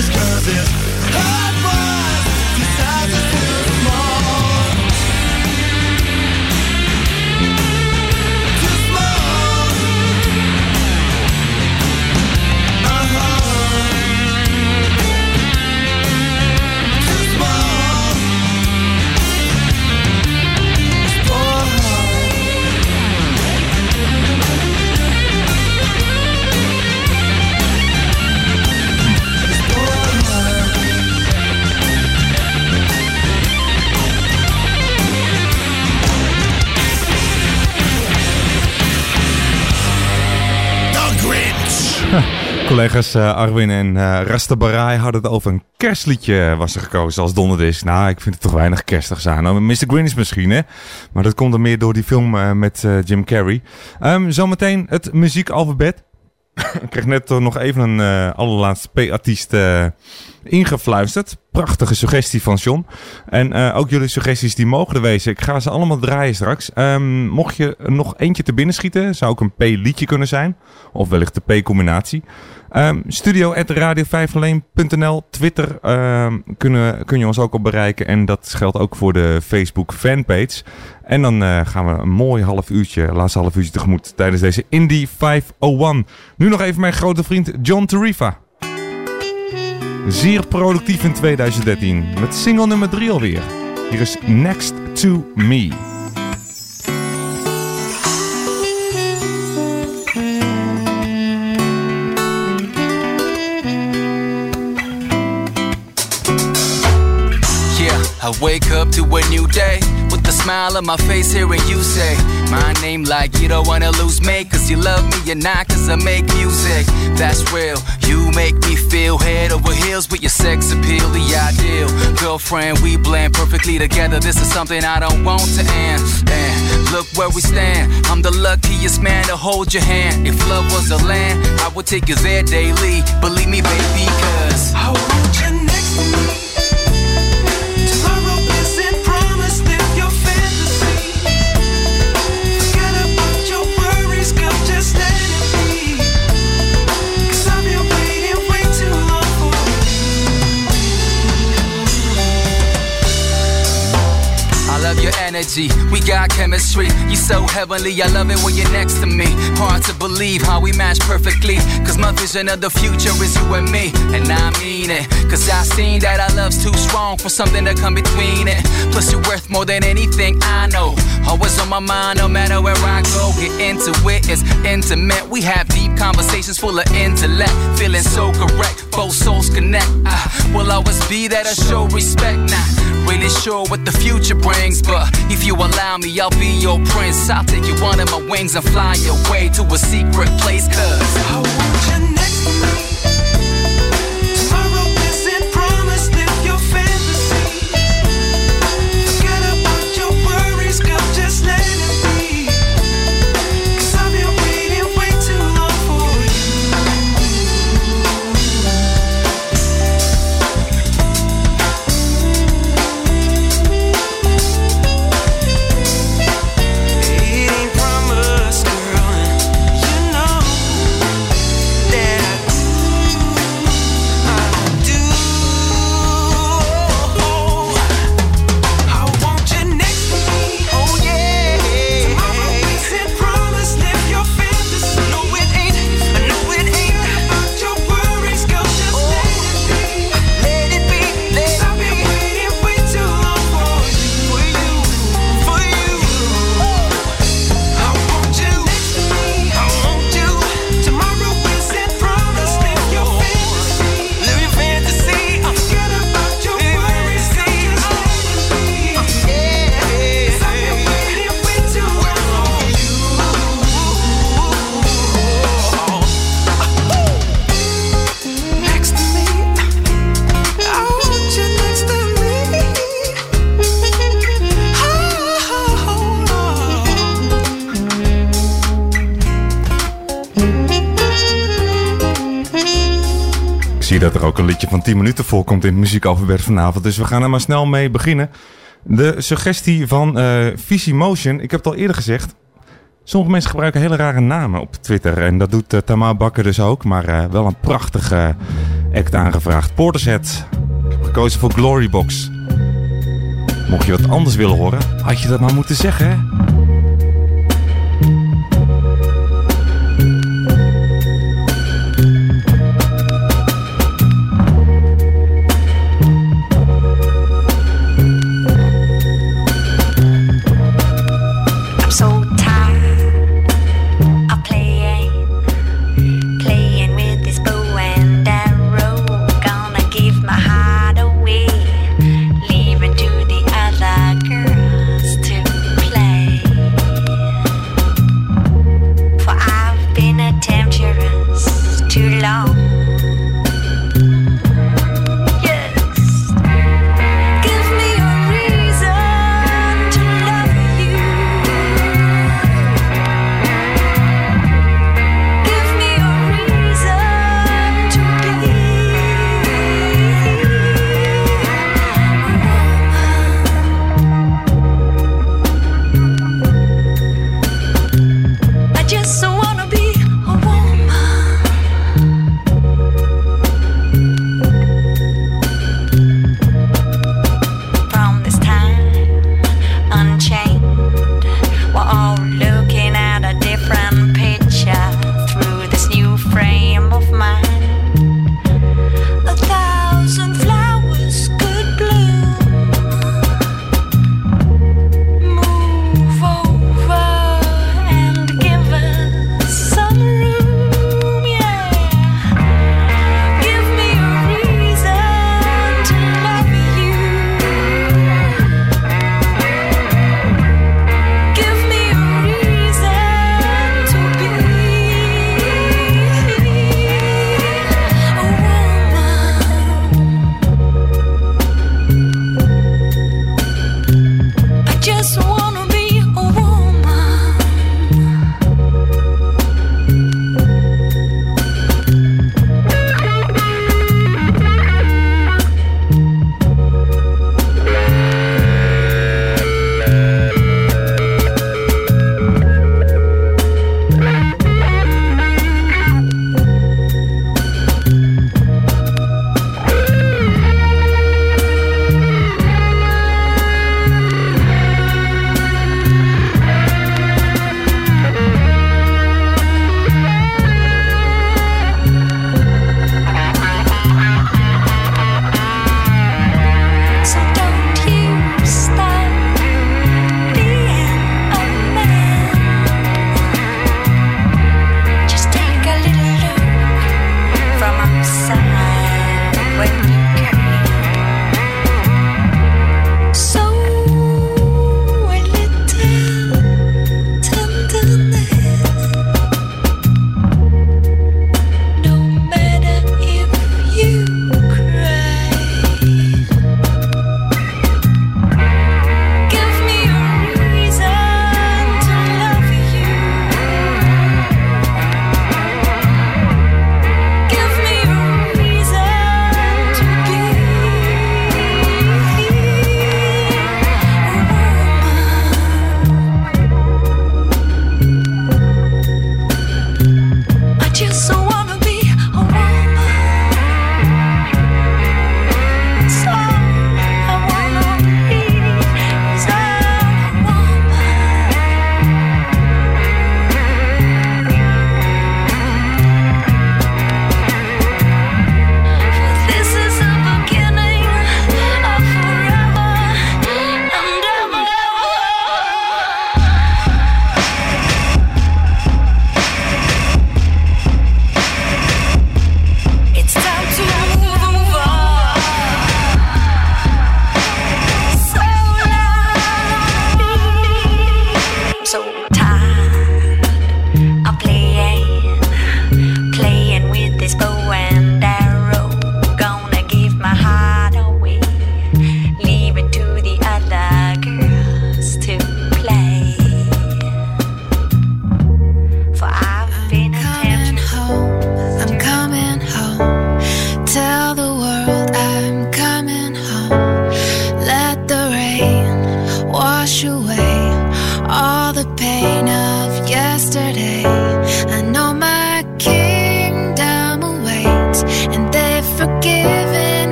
his cause is Collega's eh, Arwin en eh Rastabarai hadden het over een kerstliedje was er gekozen als donderdisc. Nou, ik vind het toch weinig kerstig zijn. Nou, Mr. Grinch misschien, hè. Maar dat komt er meer door die film eh, met eh, Jim Carrey. Ehm, zometeen het muziekalfabet. ik kreeg net nog even een eh, allerlaatste P-artiest eh, ingefluisterd. Prachtige suggestie van John. En eh, ook jullie suggesties die mogen er wezen. Ik ga ze allemaal draaien straks. Ehm, mocht je nog eentje te binnen schieten, zou ook een P-liedje kunnen zijn. Of wellicht de P-combinatie. Ehm studio radio501.nl, Twitter ehm, kunnen, kun je ons ook op bereiken. En dat geldt ook voor de Facebook fanpage. En dan eh, gaan we een mooi half uurtje, laatste half uurtje tegemoet tijdens deze Indie 501. Nu nog even mijn grote vriend John Tarifa. Zeer productief in 2013. Met single nummer 3 alweer. Hier is Next to Me. I wake up to a new day with a smile on my face, hearing you say, My name like you don't wanna lose me, cause you love me, you're not, cause I make music. That's real. You make me feel head over heels with your sex appeal, the ideal. Girlfriend, we blend perfectly together. This is something I don't want to end. And look where we stand. I'm the luckiest man to hold your hand. If love was a land, I would take you there daily. Believe me, baby, cause energy, we got chemistry. You so heavenly, I love it when you're next to me. Hard to believe how we match perfectly. Cause my vision of the future is you and me. And I mean it. Cause I seen that our love's too strong for something to come between it. Plus, you're worth more than anything I know. Always on my mind, no matter where I go. Get into it, it's intimate. We have deep conversations full of intellect. Feeling so correct, both souls connect. I will always be there to show respect. Not really sure what the future brings, but if you allow me, I'll be your prince. I'll take you under my wings and fly away to a secret place. Cause 10 minuten voorkomt in het vanavond. Dus we gaan er maar snel mee beginnen. De suggestie van eh Visie Motion. Ik heb het al eerder gezegd. Sommige mensen gebruiken hele rare namen op Twitter. En dat doet uh, Tamar Bakker dus ook. Maar eh, wel een prachtige act aangevraagd. Portishead. Ik heb gekozen voor Glorybox. Mocht je wat anders willen horen, had je dat maar moeten zeggen, hè?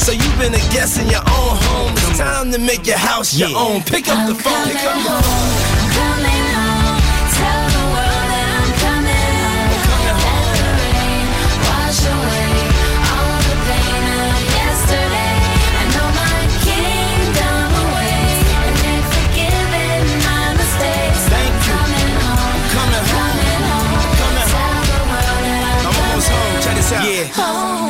So you've been a guest in your own home. It's time to make your house your own. Pick up the phone, pick up the phone. I'm coming home. Tell the world that I'm coming home. Let the rain wash away all the pain of yesterday. I know my kingdom awaits, and they've forgiven my mistakes. Thank you. Coming home. Coming home. Coming home. Coming Tell the world that I'm I'm almost home. Check this out. Yeah. Ain't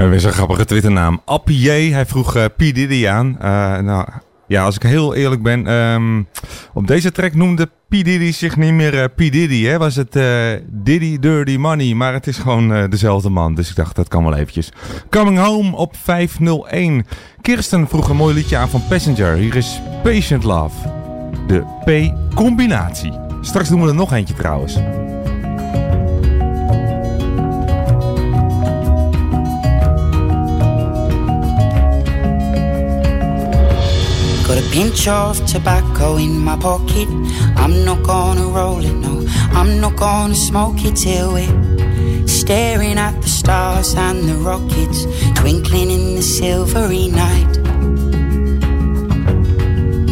Hebben weer zo'n grappige Twitternaam. Appie, hij vroeg eh P. Diddy aan. Eh, nou, ja, als ik heel eerlijk ben. ehm, op deze track noemde P. Diddy zich niet meer eh, P. Diddy. Hè? Was het Diddy Dirty Money. Maar het is gewoon dezelfde man. Dus ik dacht, dat kan wel eventjes. Coming Home op 501. Kirsten vroeg een mooi liedje aan van Passenger. Hier is Patient Love. De P-combinatie. Straks doen we er nog eentje trouwens. Pinch of tobacco in my pocket. I'm not gonna roll it, no. I'm not gonna smoke it till we're staring at the stars and the rockets twinkling in the silvery night.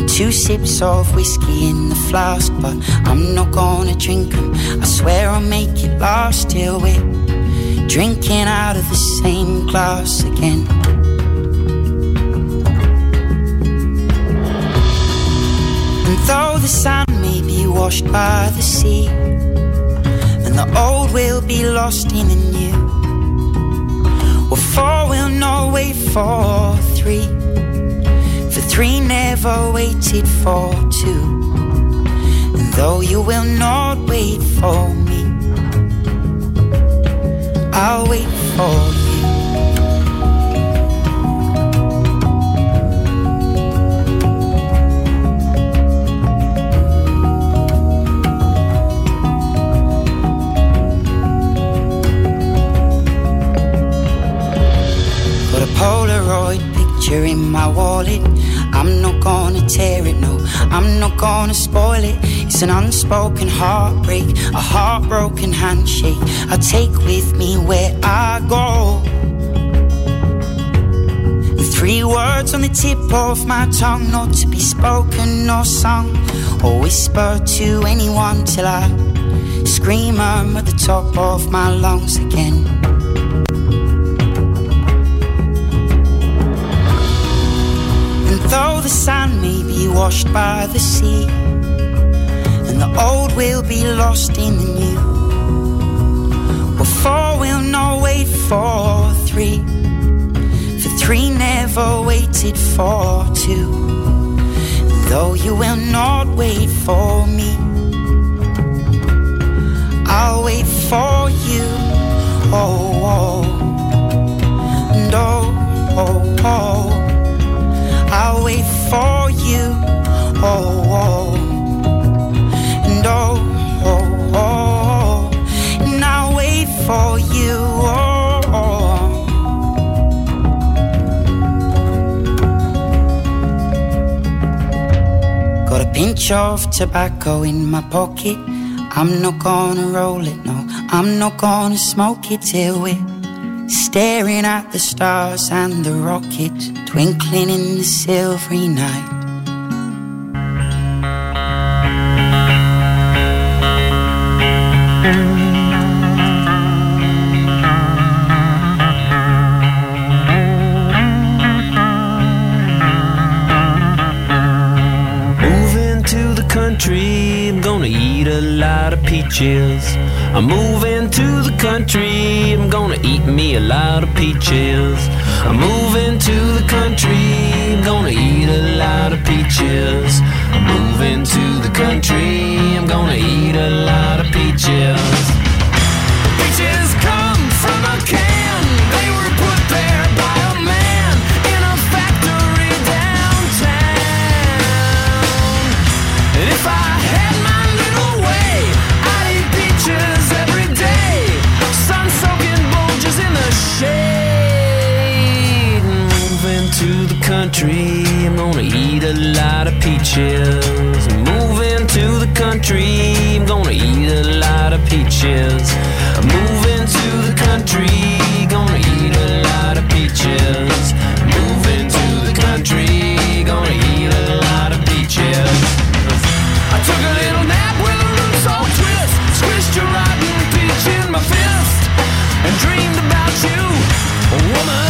Two sips of whiskey in the flask, but I'm not gonna drink 'em. I swear I'll make it last till we're drinking out of the same glass again. Though the sun may be washed by the sea, and the old will be lost in the new, what for we'll know wait for three. For three never waited for two. And though you will not wait for me, I'll wait for you. Polaroid picture in my wallet. I'm not gonna tear it, no, I'm not gonna spoil it. It's an unspoken heartbreak, a heartbroken handshake. I take with me where I go. Three words on the tip of my tongue, not to be spoken or sung or whispered to anyone till I scream 'em at the top of my lungs again. The sand may be washed by the sea, and the old will be lost in the new, well, four will not wait for three, for three never waited for two. Though you will not wait for me, I'll wait for you. Oh, oh, and oh, oh, oh. I'll wait for you. Oh, oh. And oh, oh, oh. And I'll wait for you. Oh, oh. Got a pinch of tobacco in my pocket. I'm not gonna roll it, no. I'm not gonna smoke it till we're staring at the stars and the rockets twinkling in the silvery night. Moving to the country, I'm gonna eat a lot of peaches. I'm moving to the country, I'm gonna eat me a lot of peaches. I'm moving to the country, I'm gonna eat a lot of peaches. I'm moving to the country, I'm gonna eat a lot of peaches. Country, I'm gonna eat a lot of peaches. Moving to the country, I'm gonna eat a lot of peaches. Moving to the country, gonna eat a lot of peaches. Moving to the country, gonna eat a lot of peaches. I took a little nap with a roots all twist. Squished a rotten peach in my fist. And dreamed about you, woman.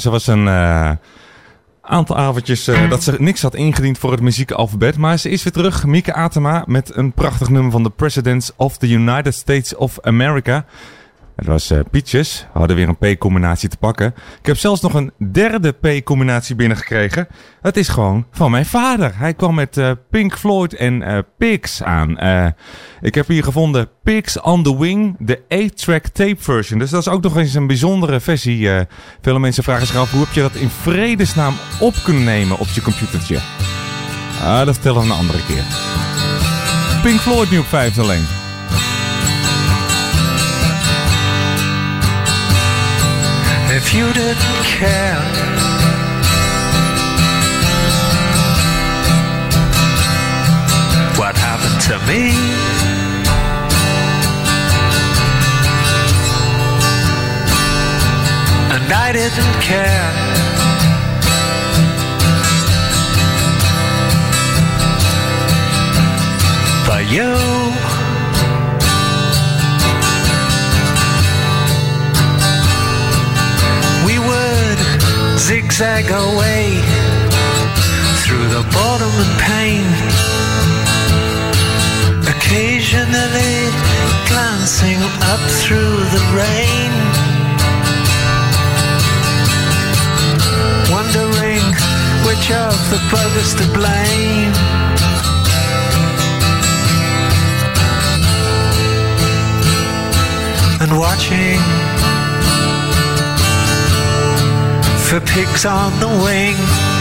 Ze was een eh, aantal avondjes eh, dat ze niks had ingediend voor het muziekalfabet. Maar ze is weer terug. Mieke Atema met een prachtig nummer van de Presidents of the United States of America. Het was eh, Peaches. We hadden weer een P-combinatie te pakken. Ik heb zelfs nog een derde P-combinatie binnengekregen. Het is gewoon van mijn vader. Hij kwam met eh, Pink Floyd en eh Pigs aan. Ik heb hier gevonden Pigs on the Wing, de 8-track tape version. Dus dat is ook nog eens een bijzondere versie. Veel mensen vragen zich af, hoe heb je dat in vredesnaam op kunnen nemen op je computertje? Ah, dat vertellen we een andere keer. Pink Floyd nu op 5 alleen. If you didn't care, what happened to me? And I didn't care. But you zigzag away through the boredom and pain. Occasionally glancing up through the rain, wondering which of the brothers to blame. And watching for pigs on the wing.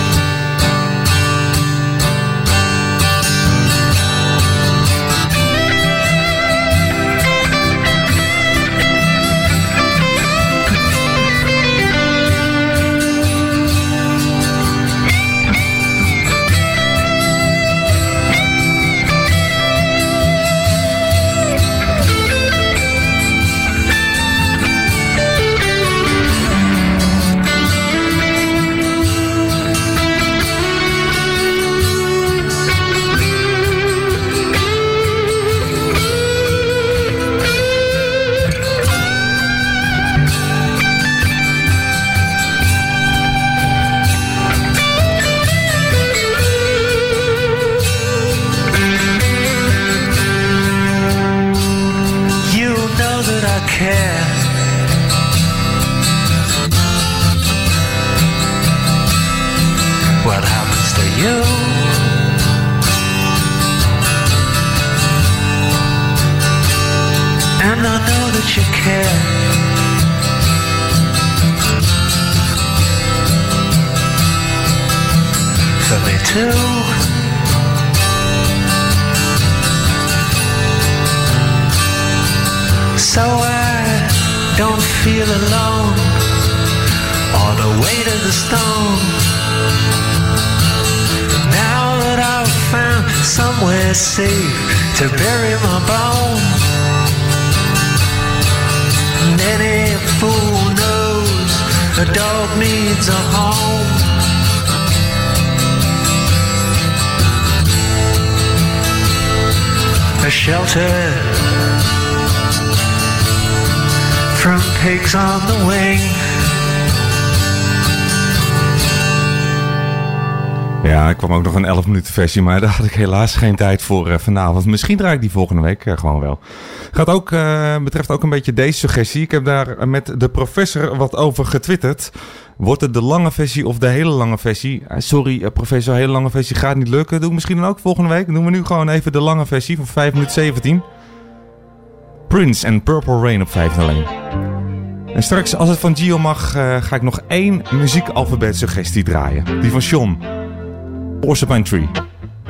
You care. For me too. so I don't feel alone or the weight of the stone. Now that I've found somewhere safe to bury my bones, and any fool knows a dog needs a home. A shelter from pigs on the wing. Ja, ik kwam ook nog een 11 minuten versie, maar daar had ik helaas geen tijd voor eh, vanavond. Misschien draai ik die volgende week eh, gewoon wel. Gaat ook, eh, betreft ook een beetje deze suggestie. Ik heb daar met de professor wat over getwitterd. Wordt het de lange versie of de hele lange versie? Eh, sorry, eh, professor, hele lange versie gaat niet lukken. Doe ik misschien dan ook volgende week. Doen we nu gewoon even de lange versie van 5 minuten 17. Prince en Purple Rain op 5 alleen. En straks, als het van Gio mag, ga ik nog één muziekalfabet suggestie draaien. Die van Sean. Porcupine Tree.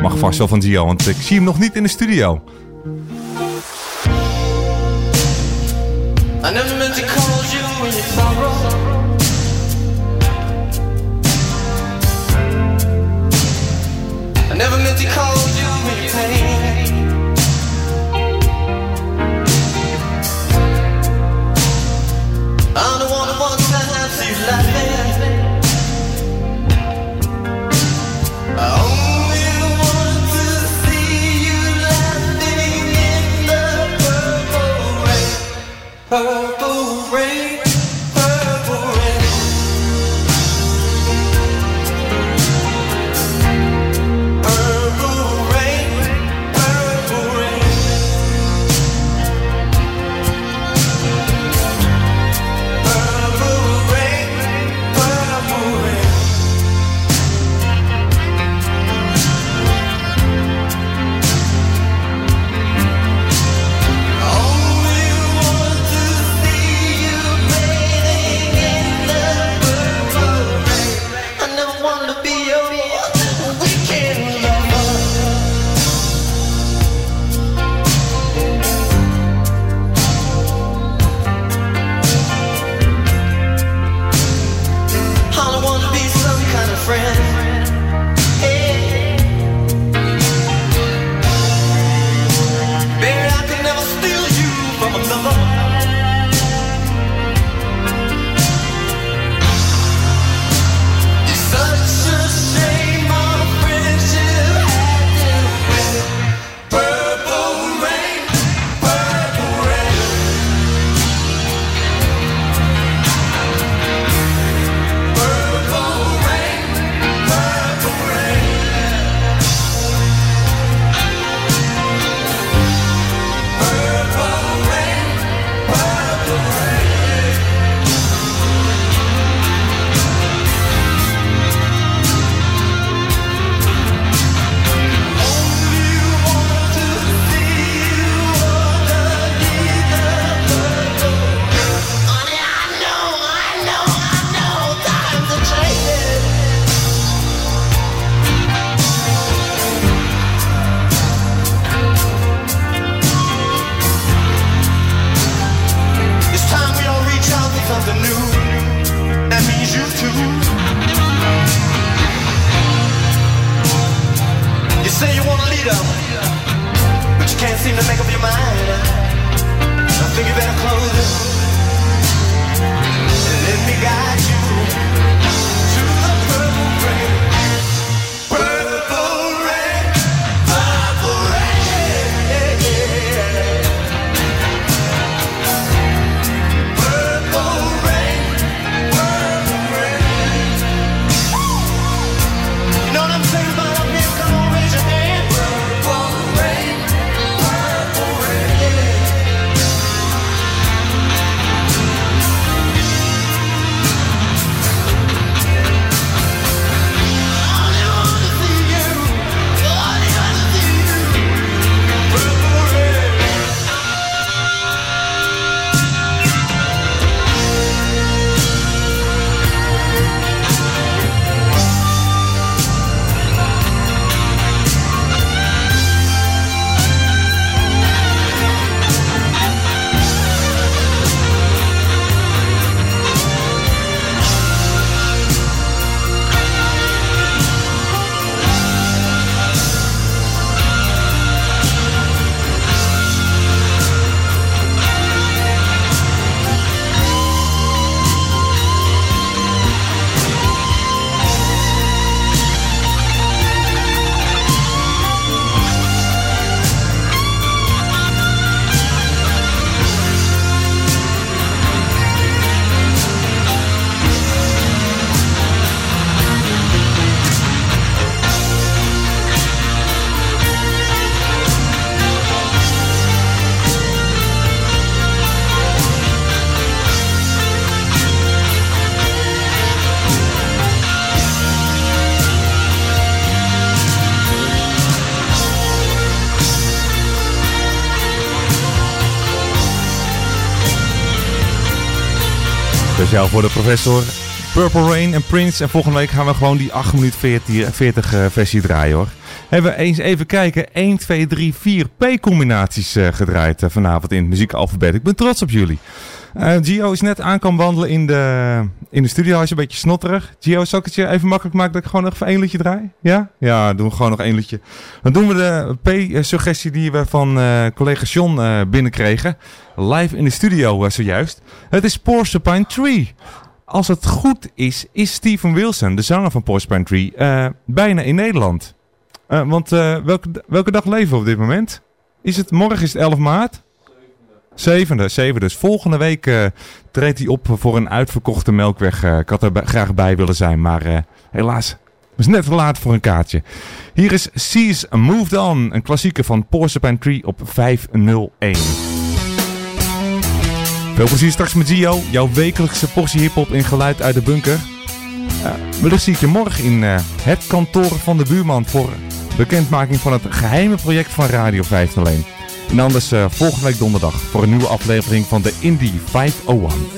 Mag vast wel van Gio, want ik zie hem nog niet in de studio. I never meant to cause you any sorrow. I never meant to cause Purple voor de professor. Purple Rain en Prince. En volgende week gaan we gewoon die 8 minuut 40, 40 eh, versie draaien hoor. Hebben we eens even kijken. 1, 2, 3, 4 P-combinaties eh, gedraaid eh, vanavond in het muziekalfabet. Ik ben trots op jullie. Eh, Gio is net aan kan wandelen in de, in de studio. Hij is een beetje snotterig. Gio, zal ik het je even makkelijk maken dat ik gewoon nog even één liedje draai? Ja? Ja, doen we gewoon nog één liedje. Dan doen we de P-suggestie die we van eh, collega John eh, binnenkregen. Live in de studio eh, zojuist. Het is Porcupine Tree. Als het goed is, is Steven Wilson, de zanger van Porcupine Tree, eh, bijna in Nederland. Eh, want eh, welke, welke dag leven we op dit moment? Is het, morgen is het 11 maart? Zevende, zevende. Dus volgende week treedt hij op voor een uitverkochte melkweg. Ik had er graag bij willen zijn, maar helaas. Is net te laat voor een kaartje. Hier is Seas Moved On, een klassieker van Porcupine Tree op 501. Veel plezier straks met Gio, jouw wekelijkse portie hiphop in geluid uit de bunker. Uh, wellicht zie ik je morgen in eh, het kantoor van de buurman voor bekendmaking van het geheime project van Radio 501. En anders eh, volgende week donderdag voor een nieuwe aflevering van de Indie 501.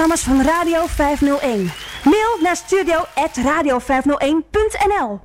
Radioprogramma's van Radio 501. Mail naar studio.radio501.nl